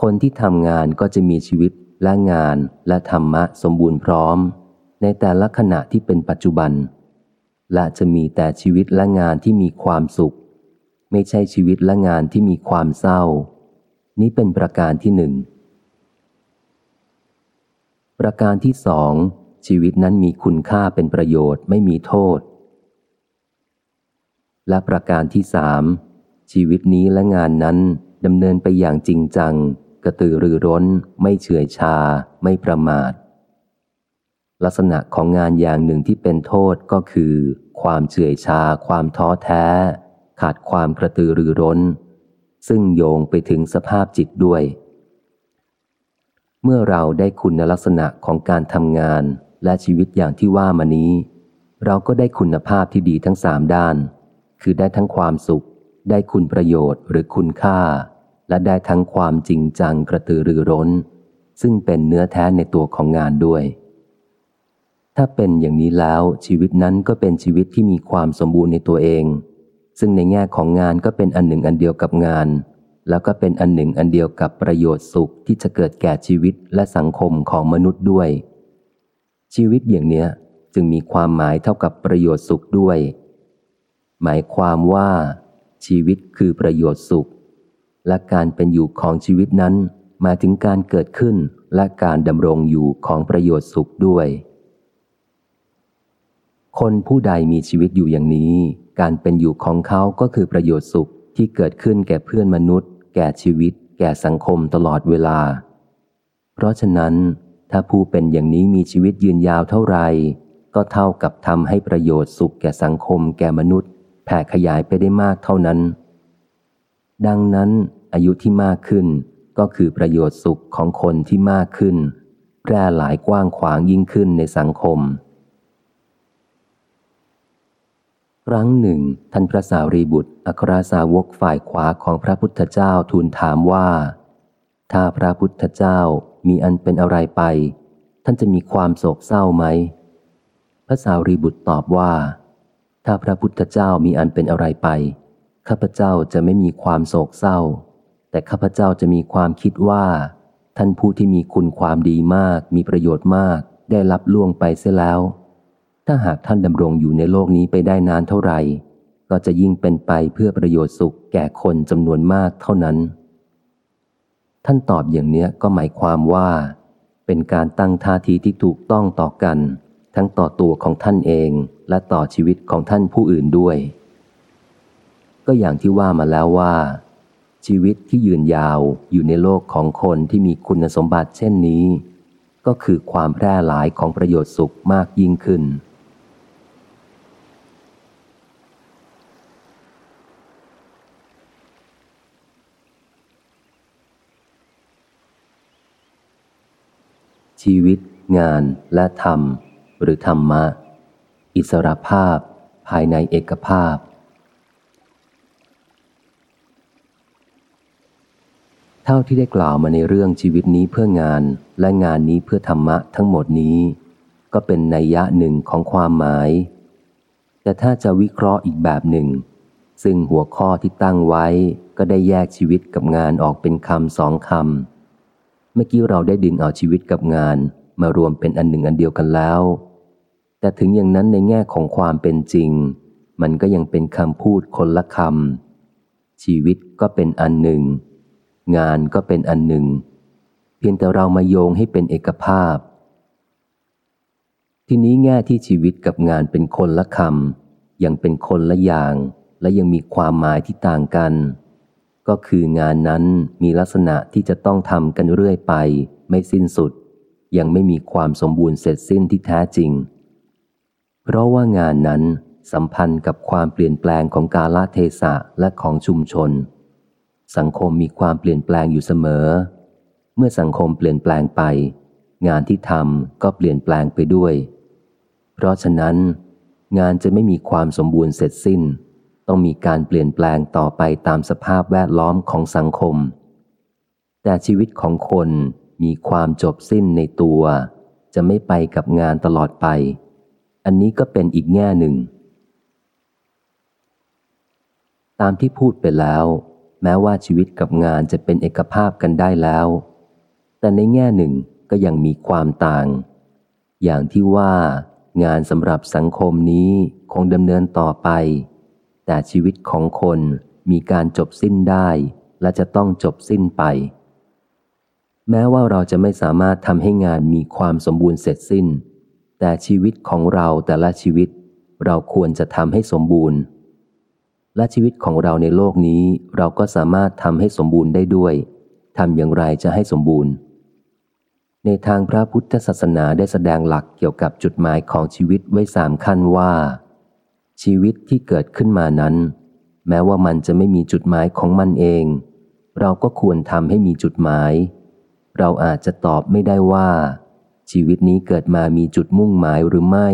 คนที่ทำงานก็จะมีชีวิตและงานและธรรมะสมบูรณ์พร้อม ในแต่ละขณะที่เป็นปัจจุบัน และจะมีแต่ชีวิตและงานที่มีความสุข ไม่ใช่ชีวิตและงานที่มีความเศร้า นี้เป็นประการที่หนึ่ง ประการที่สอง ชีวิตนั้นมีคุณค่าเป็นประโยชน์ไม่มีโทษ และประการที่สาม ชีวิตนี้และงานนั้นดำเนินไปอย่างจริงจัง กระตือรือร้น ไม่เฉื่อยชา ไม่ประมาท ลักษณะของงานอย่างหนึ่งที่เป็นโทษก็คือ ความเฉื่อยชา ความท้อแท้ ขาดความกระตือรือร้น ซึ่งโยงไปถึงสภาพจิตด้วย เมื่อเราได้คุณลักษณะของการทำงานและชีวิตอย่างที่ว่ามานี้ เราก็ได้คุณภาพที่ดีทั้งสามด้าน คือได้ทั้งความสุข ได้คุณประโยชน์หรือคุณค่า และได้ทั้งความจริงจังกระตือรือร้น ซึ่งเป็นเนื้อแท้ในตัวของงานด้วยถ้าเป็นอย่างนี้แล้วชีวิตนั้นก็เป็นชีวิตที่มีความสมบูรณ์ในตัวเอง ซึ่งในแง่ของงานก็เป็นอันหนึ่งอันเดียวกับงาน แล้วก็เป็นอันหนึ่งอันเดียวกับประโยชน์สุขที่จะเกิดแก่ชีวิตและสังคมของมนุษย์ด้วย ชีวิตอย่างเนี้ยจึงมีความหมายเท่ากับประโยชน์สุขด้วย หมายความว่า ชีวิตคือประโยชน์สุข และการเป็นอยู่ของชีวิตนั้นมาถึงการเกิดขึ้นและการดำรงอยู่ของประโยชน์สุขด้วย คนผู้ใดมีชีวิตอยู่อย่างนี้ การเป็นอยู่ของเขาก็คือประโยชน์สุขที่เกิดขึ้นแก่เพื่อนมนุษย์ แก่ชีวิต แก่สังคมตลอดเวลา เพราะฉะนั้น ถ้าผู้เป็นอย่างนี้มีชีวิตยืนยาวเท่าไหร่ก็เท่ากับทำให้ประโยชน์สุขแก่สังคม แก่มนุษย์ แผ่ขยายไปได้มากเท่านั้น ดังนั้น อายุที่มากขึ้น ก็คือประโยชน์สุขของคนที่มากขึ้น แพร่หลายกว้างขวางยิ่งขึ้นในสังคม ครั้งหนึ่ง ท่านพระสารีบุตร อัครสาวกฝ่ายขวาของพระพุทธเจ้าทูลถามว่า ถ้าพระพุทธเจ้ามีอันเป็นอะไรไป ท่านจะมีความโศกเศร้าไหม พระสารีบุตรตอบว่า ถ้าพระพุทธเจ้ามีอันเป็นอะไรไป ข้าพเจ้าจะไม่มีความโศกเศร้า แต่ข้าพเจ้าจะมีความคิดว่า ท่านผู้ที่มีคุณความดีมาก มีประโยชน์มาก ได้รับล่วงไปเสียแล้ว ถ้าหากท่านดำรงอยู่ในโลกนี้ไปได้นานเท่าไหร่ ก็จะยิ่งเป็นไปเพื่อประโยชน์สุขแก่คนจำนวนมากเท่านั้น ท่านตอบอย่างเนี้ยก็หมายความว่า เป็นการตั้งท่าทีที่ถูกต้องต่อกัน ทั้งต่อตัวของท่านเองและต่อชีวิตของท่านผู้อื่นด้วย ก็อย่างที่ว่ามาแล้วว่า ชีวิตที่ยืนยาวอยู่ในโลกของคนที่มีคุณสมบัติเช่นนี้ ก็คือความแพร่หลายของประโยชน์สุขมากยิ่งขึ้น ชีวิต งานและธรรม หรือธรรมะ อิสรภาพ ภายในเอกภาพ เท่าที่ได้กล่าวมาในเรื่องชีวิตนี้เพื่องานและงานนี้เพื่อธรรมะทั้งหมดนี้ ก็เป็นนัยยะหนึ่งของความหมาย แต่ถ้าจะวิเคราะห์อีกแบบหนึ่ง ซึ่งหัวข้อที่ตั้งไว้ก็ได้แยกชีวิตกับงานออกเป็นคำสองคำ เมื่อกี้เราได้ดึงเอาชีวิตกับงาน มารวมเป็นอันหนึ่งอันเดียวกันแล้ว แต่ถึงอย่างนั้นในแง่ของความเป็นจริง มันก็ยังเป็นคำพูดคนละคำชีวิตก็เป็นอันหนึ่ง งานก็เป็นอันหนึ่ง เพียงแต่เรามาโยงให้เป็นเอกภาพ ทีนี้แง่ที่ชีวิตกับงานเป็นคนละคำยังเป็นคนละอย่าง และยังมีความหมายที่ต่างกัน ก็คืองานนั้นมีลักษณะที่จะต้องทำกันเรื่อยไป ไม่สิ้นสุด ยังไม่มีความสมบูรณ์เสร็จสิ้นที่แท้จริง เพราะว่างานนั้นสัมพันธ์กับความเปลี่ยนแปลงของกาลเทศะและของชุมชน สังคมมีความเปลี่ยนแปลงอยู่เสมอ เมื่อสังคมเปลี่ยนแปลงไป งานที่ทำก็เปลี่ยนแปลงไปด้วย เพราะฉะนั้น งานจะไม่มีความสมบูรณ์เสร็จสิ้น ต้องมีการเปลี่ยนแปลงต่อไปตามสภาพแวดล้อมของสังคม แต่ชีวิตของคนมีความจบสิ้นในตัว จะไม่ไปกับงานตลอดไป อันนี้ก็เป็นอีกแง่หนึ่ง ตามที่พูดไปแล้ว แม้ว่าชีวิตกับงานจะเป็นเอกภาพกันได้แล้ว แต่ในแง่หนึ่งก็ยังมีความต่าง อย่างที่ว่างานสำหรับสังคมนี้คงดำเนินต่อไป แต่ชีวิตของคนมีการจบสิ้นได้และจะต้องจบสิ้นไป แม้ว่าเราจะไม่สามารถทำให้งานมีความสมบูรณ์เสร็จสิ้น แต่ชีวิตของเราแต่ละชีวิต เราควรจะทำให้สมบูรณ์ และชีวิตของเราในโลกนี้เราก็สามารถทำให้สมบูรณ์ได้ด้วยทำอย่างไรจะให้สมบูรณ์ ในทางพระพุทธศาสนาได้แสดงหลักเกี่ยวกับจุดหมายของชีวิตไว้สามขั้นว่า ชีวิตที่เกิดขึ้นมานั้น แม้ว่ามันจะไม่มีจุดหมายของมันเอง เราก็ควรทำให้มีจุดหมาย เราอาจจะตอบไม่ได้ว่า ชีวิตนี้เกิดมามีจุดมุ่งหมายหรือไม่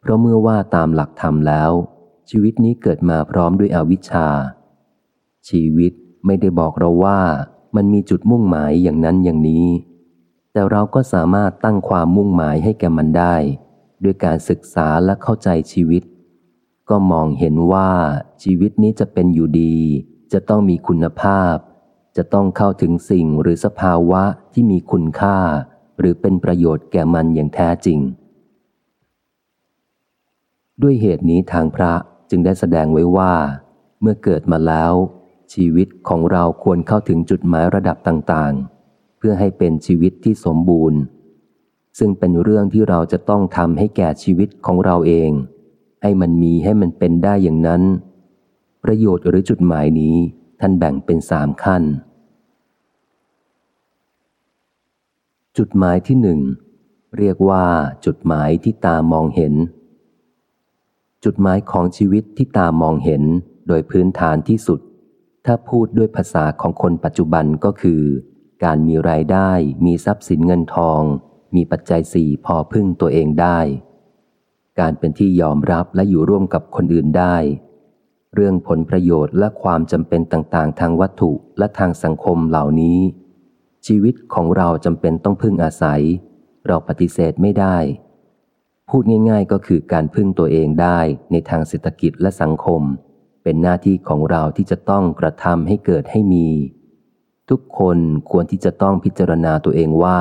เพราะเมื่อว่าตามหลักธรรมแล้ว ชีวิตนี้เกิดมาพร้อมด้วยอวิชชา ชีวิตไม่ได้บอกเราว่ามันมีจุดมุ่งหมายอย่างนั้นอย่างนี้ แต่เราก็สามารถตั้งความมุ่งหมายให้แก่มันได้ ด้วยการศึกษาและเข้าใจชีวิต ก็มองเห็นว่าชีวิตนี้จะเป็นอยู่ดี จะต้องมีคุณภาพ จะต้องเข้าถึงสิ่งหรือสภาวะที่มีคุณค่า หรือเป็นประโยชน์แก่มันอย่างแท้จริง ด้วยเหตุนี้ทางพระจึงได้แสดงไว้ว่า เมื่อเกิดมาแล้ว ชีวิตของเราควรเข้าถึงจุดหมายระดับต่างๆ เพื่อให้เป็นชีวิตที่สมบูรณ์ ซึ่งเป็นเรื่องที่เราจะต้องทำให้แก่ชีวิตของเราเอง ให้มันมีให้มันเป็นได้อย่างนั้น ประโยชน์หรือจุดหมายนี้ท่านแบ่งเป็นสามขั้น จุดหมายที่หนึ่งเรียกว่า จุดหมายที่ตามองเห็น จุดหมายของชีวิตที่ตามองเห็นโดยพื้นฐานที่สุด ถ้าพูดด้วยภาษาของคนปัจจุบันก็คือ การมีรายได้ มีทรัพย์สินเงินทอง มีปัจจัยสี่พอพึ่งตัวเองได้ การเป็นที่ยอมรับและอยู่ร่วมกับคนอื่นได้ เรื่องผลประโยชน์และความจำเป็นต่างๆ ทางวัตถุและทางสังคมเหล่านี้ ชีวิตของเราจำเป็นต้องพึ่งอาศัย เราปฏิเสธไม่ได้ พูดง่าย ๆ ก็คือการพึ่งตัวเองได้ในทางเศรษฐกิจและสังคม เป็นหน้าที่ของเราที่จะต้องกระทำให้เกิดให้มี ทุกคนควรที่จะต้องพิจารณาตัวเองว่า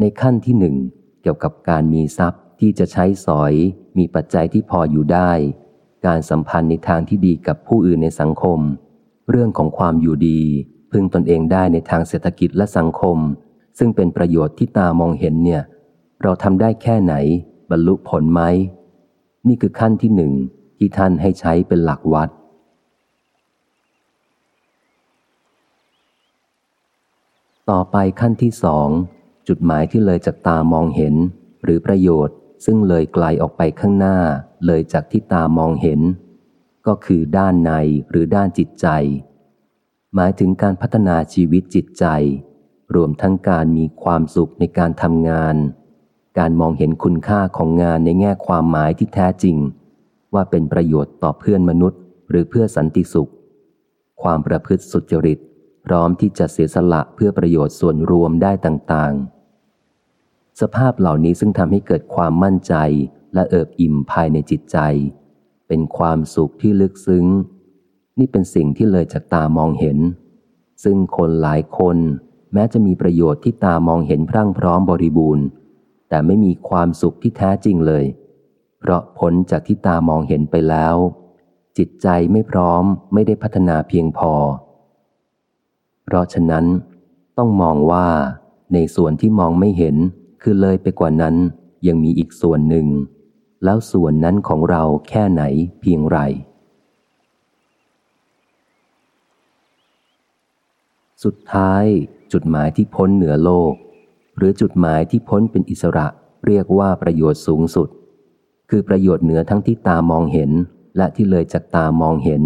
ในขั้นที่หนึ่งเกี่ยวกับการมีทรัพย์ ที่จะใช้สอยมีปัจจัยที่พออยู่ได้ การสัมพันธ์ในทางที่ดีกับผู้อื่นในสังคม เรื่องของความอยู่ดี พึงตนเองได้ในทางเศรษฐกิจและสังคม ซึ่งเป็นประโยชน์ที่ตามองเห็นเนี่ย เราทำได้แค่ไหน บรรลุผลไหม นี่คือขั้นที่หนึ่งที่ท่านให้ใช้เป็นหลักวัด ต่อไปขั้นที่สองจุดหมายที่เลยจากตามองเห็น หรือประโยชน์ ซึ่งเลยไกลออกไปข้างหน้าเลยจากที่ตามองเห็น ก็คือด้านในหรือด้านจิตใจ หมายถึงการพัฒนาชีวิตจิตใจ รวมทั้งการมีความสุขในการทำงาน การมองเห็นคุณค่าของงานในแง่ความหมายที่แท้จริง ว่าเป็นประโยชน์ต่อเพื่อนมนุษย์ หรือเพื่อสันติสุข ความประพฤติสุจริต พร้อมที่จะเสียสละเพื่อประโยชน์ส่วนรวมได้ต่างๆ สภาพเหล่านี้ซึ่งทำให้เกิดความมั่นใจและเอิบอิ่มภายในจิตใจ เป็นความสุขที่ลึกซึ้ง นี่เป็นสิ่งที่เลยจากตามองเห็น ซึ่งคนหลายคน แม้จะมีประโยชน์ที่ตามองเห็นพรั่งพร้อมบริบูรณ์ แต่ไม่มีความสุขที่แท้จริงเลย เพราะพ้นจากที่ตามองเห็นไปแล้ว จิตใจไม่พร้อมไม่ได้พัฒนาเพียงพอ เพราะฉะนั้น ต้องมองว่าในส่วนที่มองไม่เห็น คือเลยไปกว่านั้นยังมีอีกส่วนหนึ่ง แล้วส่วนนั้นของเราแค่ไหนเพียงไร สุดท้ายจุดหมายที่พ้นเหนือโลก หรือจุดหมายที่พ้นเป็นอิสระเรียกว่าประโยชน์สูงสุด คือประโยชน์เหนือทั้งที่ตามองเห็นและที่เลยจากตามองเห็น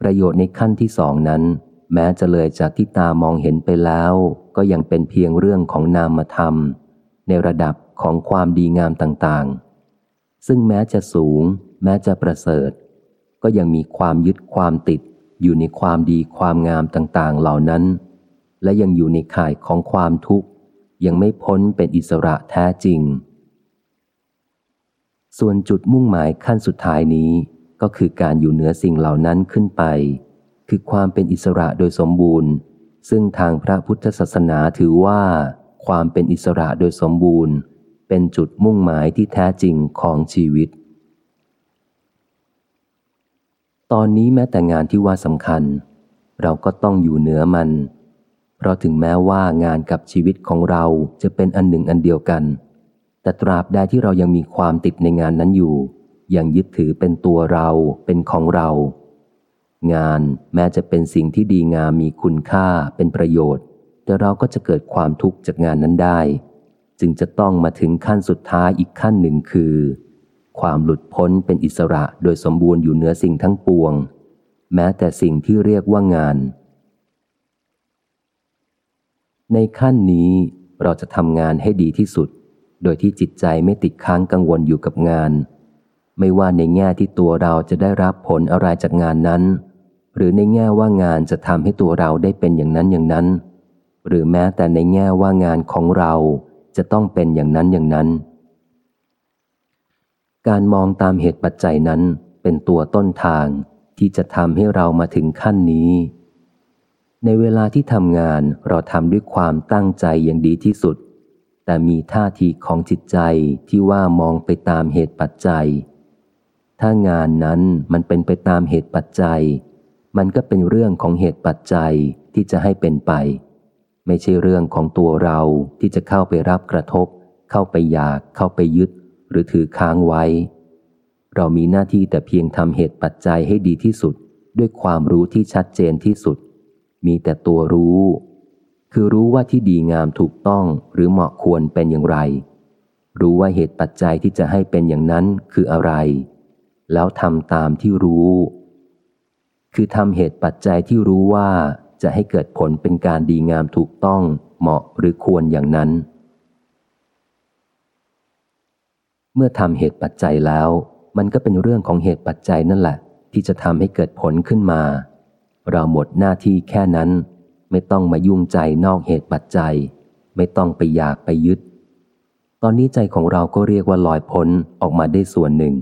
ประโยชน์ในขั้นที่สองนั้น แม้จะเลยจากที่ตามองเห็นไปแล้ว ก็ยังเป็นเพียงเรื่องของนามธรรม ในระดับของความดีงามต่างๆ ซึ่งแม้จะสูง แม้จะประเสริฐ ก็ยังมีความยึดความติด อยู่ในความดีความงามต่างๆ เหล่านั้น และยังอยู่ในข่ายของความทุกข์ ยังไม่พ้นเป็นอิสระแท้จริง ส่วนจุดมุ่งหมายขั้นสุดท้ายนี้ก็คือการอยู่เหนือสิ่งเหล่านั้นขึ้นไป คือความเป็นอิสระโดยสมบูรณ์ ซึ่งทางพระพุทธศาสนาถือว่า ความเป็นอิสระโดยสมบูรณ์ เป็นจุดมุ่งหมายที่แท้จริงของชีวิต ตอนนี้แม้แต่งานที่ว่าสำคัญ เราก็ต้องอยู่เหนือมัน เพราะถึงแม้ว่างานกับชีวิตของเราจะเป็นอันหนึ่งอันเดียวกัน แต่ตราบใดที่เรายังมีความติดในงานนั้นอยู่ ยังยึดถือเป็นตัวเราเป็นของเรา งานแม้จะเป็นสิ่งที่ดีงามมีคุณค่าเป็นประโยชน์ แต่เราก็จะเกิดความทุกข์จากงานนั้นได้ จึงจะต้องมาถึงขั้นสุดท้ายอีกขั้นหนึ่งคือ ความหลุดพ้นเป็นอิสระโดยสมบูรณ์อยู่เหนือสิ่งทั้งปวง แม้แต่สิ่งที่เรียกว่างาน ในขั้นนี้เราจะทำงานให้ดีที่สุด โดยที่จิตใจไม่ติดค้างกังวลอยู่กับงาน ไม่ว่าในแง่ที่ตัวเราจะได้รับผลอะไรจากงานนั้น หรือในแง่ว่างานจะทำให้ตัวเราได้เป็นอย่างนั้นอย่างนั้น หรือแม้แต่ในแง่ว่างานของเราจะต้องเป็นอย่างนั้นอย่างนั้น การมองตามเหตุปัจจัยนั้นเป็นตัวต้นทางที่จะทำให้เรามาถึงขั้นนี้ ในเวลาที่ทำงานเราทำด้วยความตั้งใจอย่างดีที่สุด แต่มีท่าทีของจิตใจที่ว่ามองไปตามเหตุปัจจัย ถ้างานนั้นมันเป็นไปตามเหตุปัจจัย มันก็เป็นเรื่องของเหตุปัจจัยที่จะให้เป็นไป ไม่ใช่เรื่องของตัวเราที่จะเข้าไปรับกระทบ เข้าไปอยาก เข้าไปยึด หรือถือค้างไว้ เรามีหน้าที่แต่เพียงทำเหตุปัจจัยให้ดีที่สุด ด้วยความรู้ที่ชัดเจนที่สุด มีแต่ตัวรู้ คือรู้ว่าที่ดีงามถูกต้องหรือเหมาะควรเป็นอย่างไร รู้ว่าเหตุปัจจัยที่จะให้เป็นอย่างนั้นคืออะไร แล้วทำตามที่รู้ คือทำเหตุปัจจัยที่รู้ว่าจะให้เกิดผลเป็นการดีงามถูกต้องเหมาะหรือควรอย่างนั้น เมื่อทำเหตุปัจจัยแล้ว มันก็เป็นเรื่องของเหตุปัจจัยนั่นแหละ ที่จะทำให้เกิดผลขึ้นมา เราหมดหน้าที่แค่นั้น ไม่ต้องมายุ่งใจนอกเหตุปัจจัย ไม่ต้องไปอยากไปยึด ตอนนี้ใจของเราก็เรียกว่าลอยพ้นออกมาได้ส่วนหนึ่ง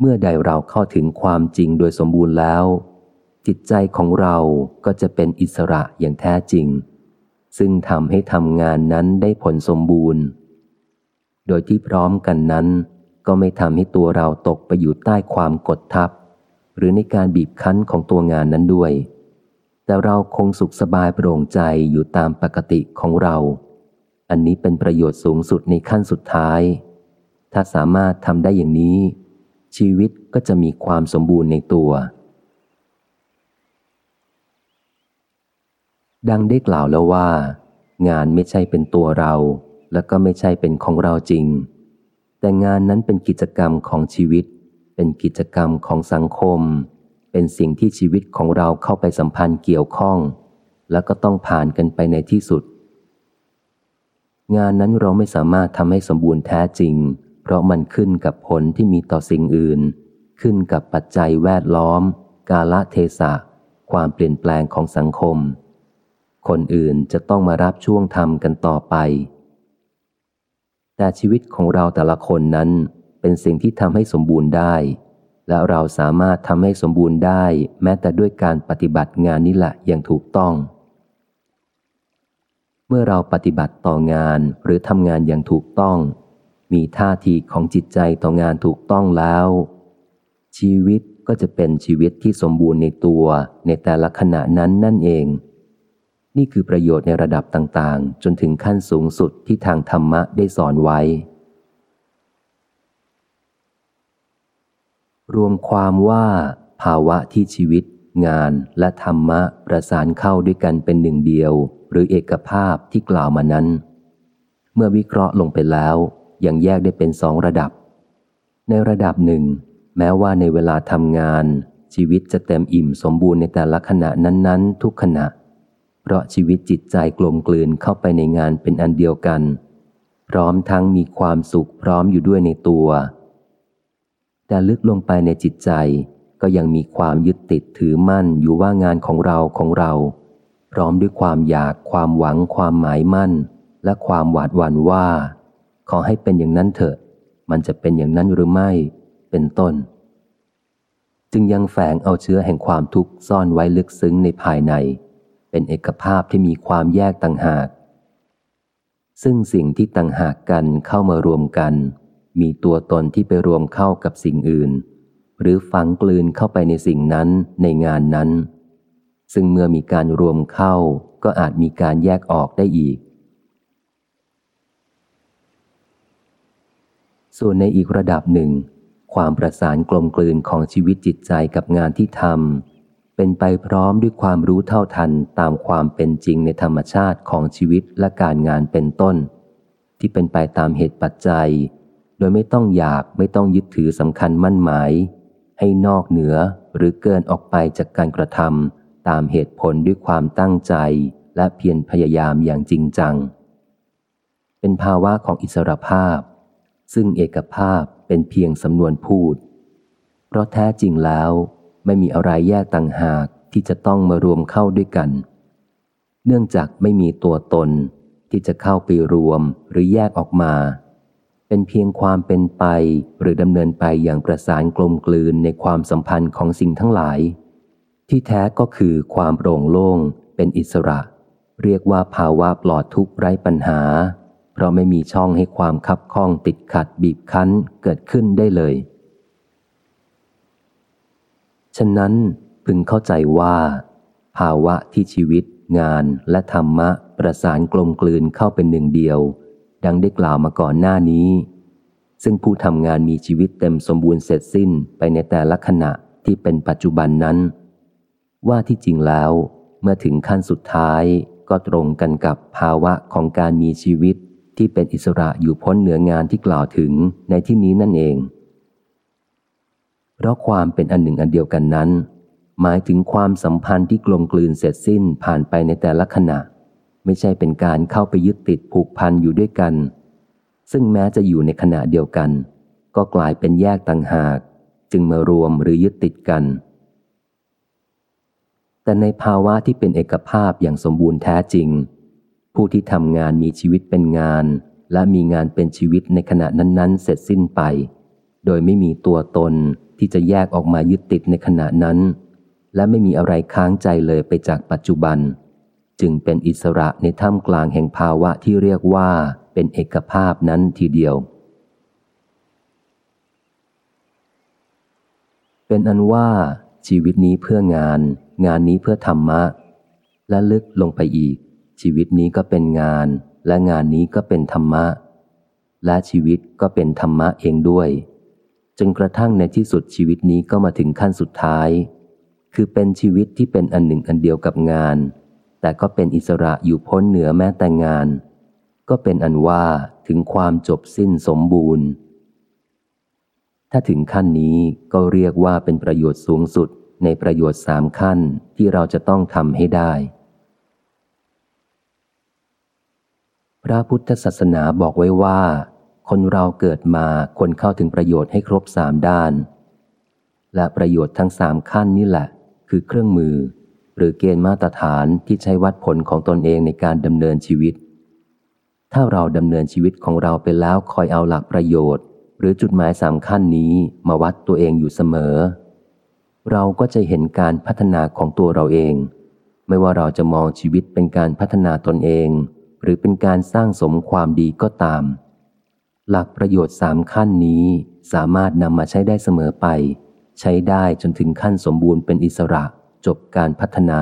เมื่อใดเราเข้าถึงความจริงโดยสมบูรณ์แล้ว จิตใจของเราก็จะเป็นอิสระอย่างแท้จริง ซึ่งทำให้ทำงานนั้นได้ผลสมบูรณ์ โดยที่พร้อมกันนั้น ก็ไม่ทำให้ตัวเราตกไปอยู่ใต้ความกดทับ หรือในการบีบคั้นของตัวงานนั้นด้วย แต่เราคงสุขสบายโปร่งใจอยู่ตามปกติของเรา อันนี้เป็นประโยชน์สูงสุดในขั้นสุดท้าย ถ้าสามารถทำได้อย่างนี้ ชีวิตก็จะมีความสมบูรณ์ในตัว ดังได้กล่าวแล้วว่า งานไม่ใช่เป็นตัวเรา แล้วก็ไม่ใช่เป็นของเราจริง แต่งานนั้นเป็นกิจกรรมของชีวิต เป็นกิจกรรมของสังคม เป็นสิ่งที่ชีวิตของเราเข้าไปสัมพันธ์เกี่ยวข้อง แล้วก็ต้องผ่านกันไปในที่สุด งานนั้นเราไม่สามารถทำให้สมบูรณ์แท้จริง เพราะมันขึ้นกับผลที่มีต่อสิ่งอื่น ขึ้นกับปัจจัยแวดล้อม กาลเทศะ ความเปลี่ยนแปลงของสังคม คนอื่นจะต้องมารับช่วงทำกันต่อไป แต่ชีวิตของเราแต่ละคนนั้นเป็นสิ่งที่ทำให้สมบูรณ์ได้ และเราสามารถทำให้สมบูรณ์ได้ แม้แต่ด้วยการปฏิบัติงานนี้แหละอย่างถูกต้อง เมื่อเราปฏิบัติต่องานหรือทำงานอย่างถูกต้อง มีท่าทีของจิตใจต่องานถูกต้องแล้ว ชีวิตก็จะเป็นชีวิตที่สมบูรณ์ในตัวในแต่ละขณะนั้นนั่นเอง นี่คือประโยชน์ในระดับต่างๆ จนถึงขั้นสูงสุดที่ทางธรรมะได้สอนไว้ รวมความว่า ภาวะที่ชีวิต งานและธรรมะประสานเข้าด้วยกันเป็นหนึ่งเดียว หรือเอกภาพที่กล่าวมานั้น เมื่อวิเคราะห์ลงไปแล้ว ยังแยกได้เป็นสองระดับ ในระดับหนึ่ง แม้ว่าในเวลาทำงาน ชีวิตจะเต็มอิ่มสมบูรณ์ในแต่ละขณะนั้น ๆ ทุกขณะ เพราะชีวิตจิตใจกลมกลืนเข้าไปในงานเป็นอันเดียวกัน พร้อมทั้งมีความสุขพร้อมอยู่ด้วยในตัว แต่ลึกลงไปในจิตใจก็ยังมีความยึดติดถือมั่นอยู่ว่างานของเราของเรา พร้อมด้วยความอยากความหวังความหมายมั่น และความหวาดหวั่นว่า ขอให้เป็นอย่างนั้นเถอะ มันจะเป็นอย่างนั้นหรือไม่ เป็นต้น จึงยังแฝงเอาเชื้อแห่งความทุกข์ซ่อนไว้ลึกซึ้งในภายใน เป็นเอกภาพที่มีความแยกต่างหาก ซึ่งสิ่งที่ต่างหากกันเข้ามารวมกัน มีตัวตนที่ไปรวมเข้ากับสิ่งอื่น หรือฝังกลืนเข้าไปในสิ่งนั้นในงานนั้น ซึ่งเมื่อมีการรวมเข้าก็อาจมีการแยกออกได้อีก ส่วนในอีกระดับหนึ่ง ความประสานกลมกลืนของชีวิตจิตใจกับงานที่ทำเป็นไปพร้อมด้วยความรู้เท่าทันตามความเป็นจริงในธรรมชาติของชีวิตและการงานเป็นต้น ที่เป็นไปตามเหตุปัจจัย โดยไม่ต้องอยากไม่ต้องยึดถือสำคัญมั่นหมาย ให้นอกเหนือหรือเกินออกไปจากการกระทำตามเหตุผลด้วยความตั้งใจและเพียรพยายามอย่างจริงจัง เป็นภาวะของอิสรภาพ ซึ่งเอกภาพเป็นเพียงสำนวนพูด เพราะแท้จริงแล้วไม่มีอะไรแยกต่างหากที่จะต้องมารวมเข้าด้วยกัน เนื่องจากไม่มีตัวตนที่จะเข้าไปรวมหรือแยกออกมา เป็นเพียงความเป็นไปหรือดำเนินไปอย่างประสานกลมกลืนในความสัมพันธ์ของสิ่งทั้งหลาย ที่แท้ก็คือความโปร่งโล่งเป็นอิสระ เรียกว่าภาวะปลอดทุกข์ไร้ปัญหา เพราะไม่มีช่องให้ความคับข้องติดขัดบีบคั้นเกิดขึ้นได้เลย ฉะนั้นพึงเข้าใจว่า ภาวะที่ชีวิต งานและธรรมะประสานกลมกลืนเข้าเป็นหนึ่งเดียว ดังได้กล่าวมาก่อนหน้านี้ ซึ่งผู้ทำงานมีชีวิตเต็มสมบูรณ์เสร็จสิ้นไปในแต่ละขณะที่เป็นปัจจุบันนั้น ว่าที่จริงแล้ว เมื่อถึงขั้นสุดท้ายก็ตรงกันกับภาวะของการมีชีวิต ที่เป็นอิสระอยู่พ้นเหนืองานที่กล่าวถึงในที่นี้นั่นเอง เพราะความเป็นอันหนึ่งอันเดียวกันนั้น หมายถึงความสัมพันธ์ที่กลมกลืนเสร็จสิ้นผ่านไปในแต่ละขณะ ไม่ใช่เป็นการเข้าไปยึดติดผูกพันอยู่ด้วยกัน ซึ่งแม้จะอยู่ในขณะเดียวกัน ก็กลายเป็นแยกต่างหาก จึงมารวมหรือยึดติดกันแต่ในภาวะที่เป็นเอกภาพอย่างสมบูรณ์แท้จริง ผู้ที่ทำงานมีชีวิตเป็นงาน และมีงานเป็นชีวิตในขณะนั้น ๆ เสร็จสิ้นไป โดยไม่มีตัวตนที่จะแยกออกมายึดติดในขณะนั้น และไม่มีอะไรค้างใจเลยไปจากปัจจุบัน จึงเป็นอิสระในท่ามกลางแห่งภาวะที่เรียกว่าเป็นเอกภาพนั้นทีเดียว เป็นอันว่าชีวิตนี้เพื่องาน งานนี้เพื่อธรรมะ และลึกลงไปอีก ชีวิตนี้ก็เป็นงาน และงานนี้ก็เป็นธรรมะ และชีวิตก็เป็นธรรมะเองด้วย จนกระทั่งในที่สุดชีวิตนี้ก็มาถึงขั้นสุดท้าย คือเป็นชีวิตที่เป็นอันหนึ่งอันเดียวกับงาน แต่ก็เป็นอิสระอยู่พ้นเหนือแม้แต่งาน ก็เป็นอันว่าถึงความจบสิ้นสมบูรณ์ ถ้าถึงขั้นนี้ก็เรียกว่าเป็นประโยชน์สูงสุดในประโยชน์สามขั้นที่เราจะต้องทำให้ได้ พระพุทธศาสนาบอกไว้ว่า คนเราเกิดมาคนเข้าถึงประโยชน์ให้ครบสามด้าน และประโยชน์ทั้งสามขั้นนี่แหละ คือเครื่องมือ หรือเกณฑ์มาตรฐานที่ใช้วัดผลของตนเองในการดำเนินชีวิต ถ้าเราดำเนินชีวิตของเราไปแล้วคอยเอาหลักประโยชน์ หรือจุดหมายสามขั้นนี้มาวัดตัวเองอยู่เสมอ เราก็จะเห็นการพัฒนาของตัวเราเอง ไม่ว่าเราจะมองชีวิตเป็นการพัฒนาตนเอง หรือเป็นการสร้างสมความดีก็ตาม หลักประโยชน์สามขั้นนี้สามารถนำมาใช้ได้เสมอไป ใช้ได้จนถึงขั้นสมบูรณ์เป็นอิสระ จบการพัฒนา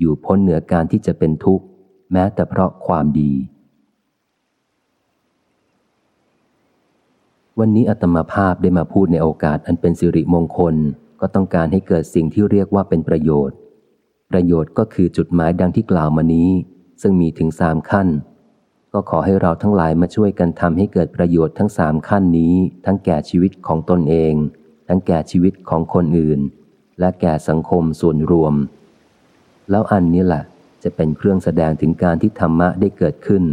อยู่พ้นเหนือการที่จะเป็นทุกข์ แม้แต่เพราะความดี วันนี้อัตมาภาพได้มาพูดในโอกาสอันเป็นสิริมงคล ก็ต้องการให้เกิดสิ่งที่เรียกว่าเป็นประโยชน์ ประโยชน์ก็คือจุดหมายดังที่กล่าวมานี้ ซึ่งมีถึงสามขั้น ก็ขอให้เราทั้งหลายมาช่วยกันทำให้เกิดประโยชน์ทั้งสามขั้นนี้ ทั้งแก่ชีวิตของตนเอง ทั้งแก่ชีวิตของคนอื่น และแก่สังคมส่วนรวม แล้วอันนี้แหละจะเป็นเครื่องแสดงถึงการที่ธรรมะได้เกิดขึ้น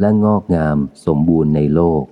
และงอกงามสมบูรณ์ในโลก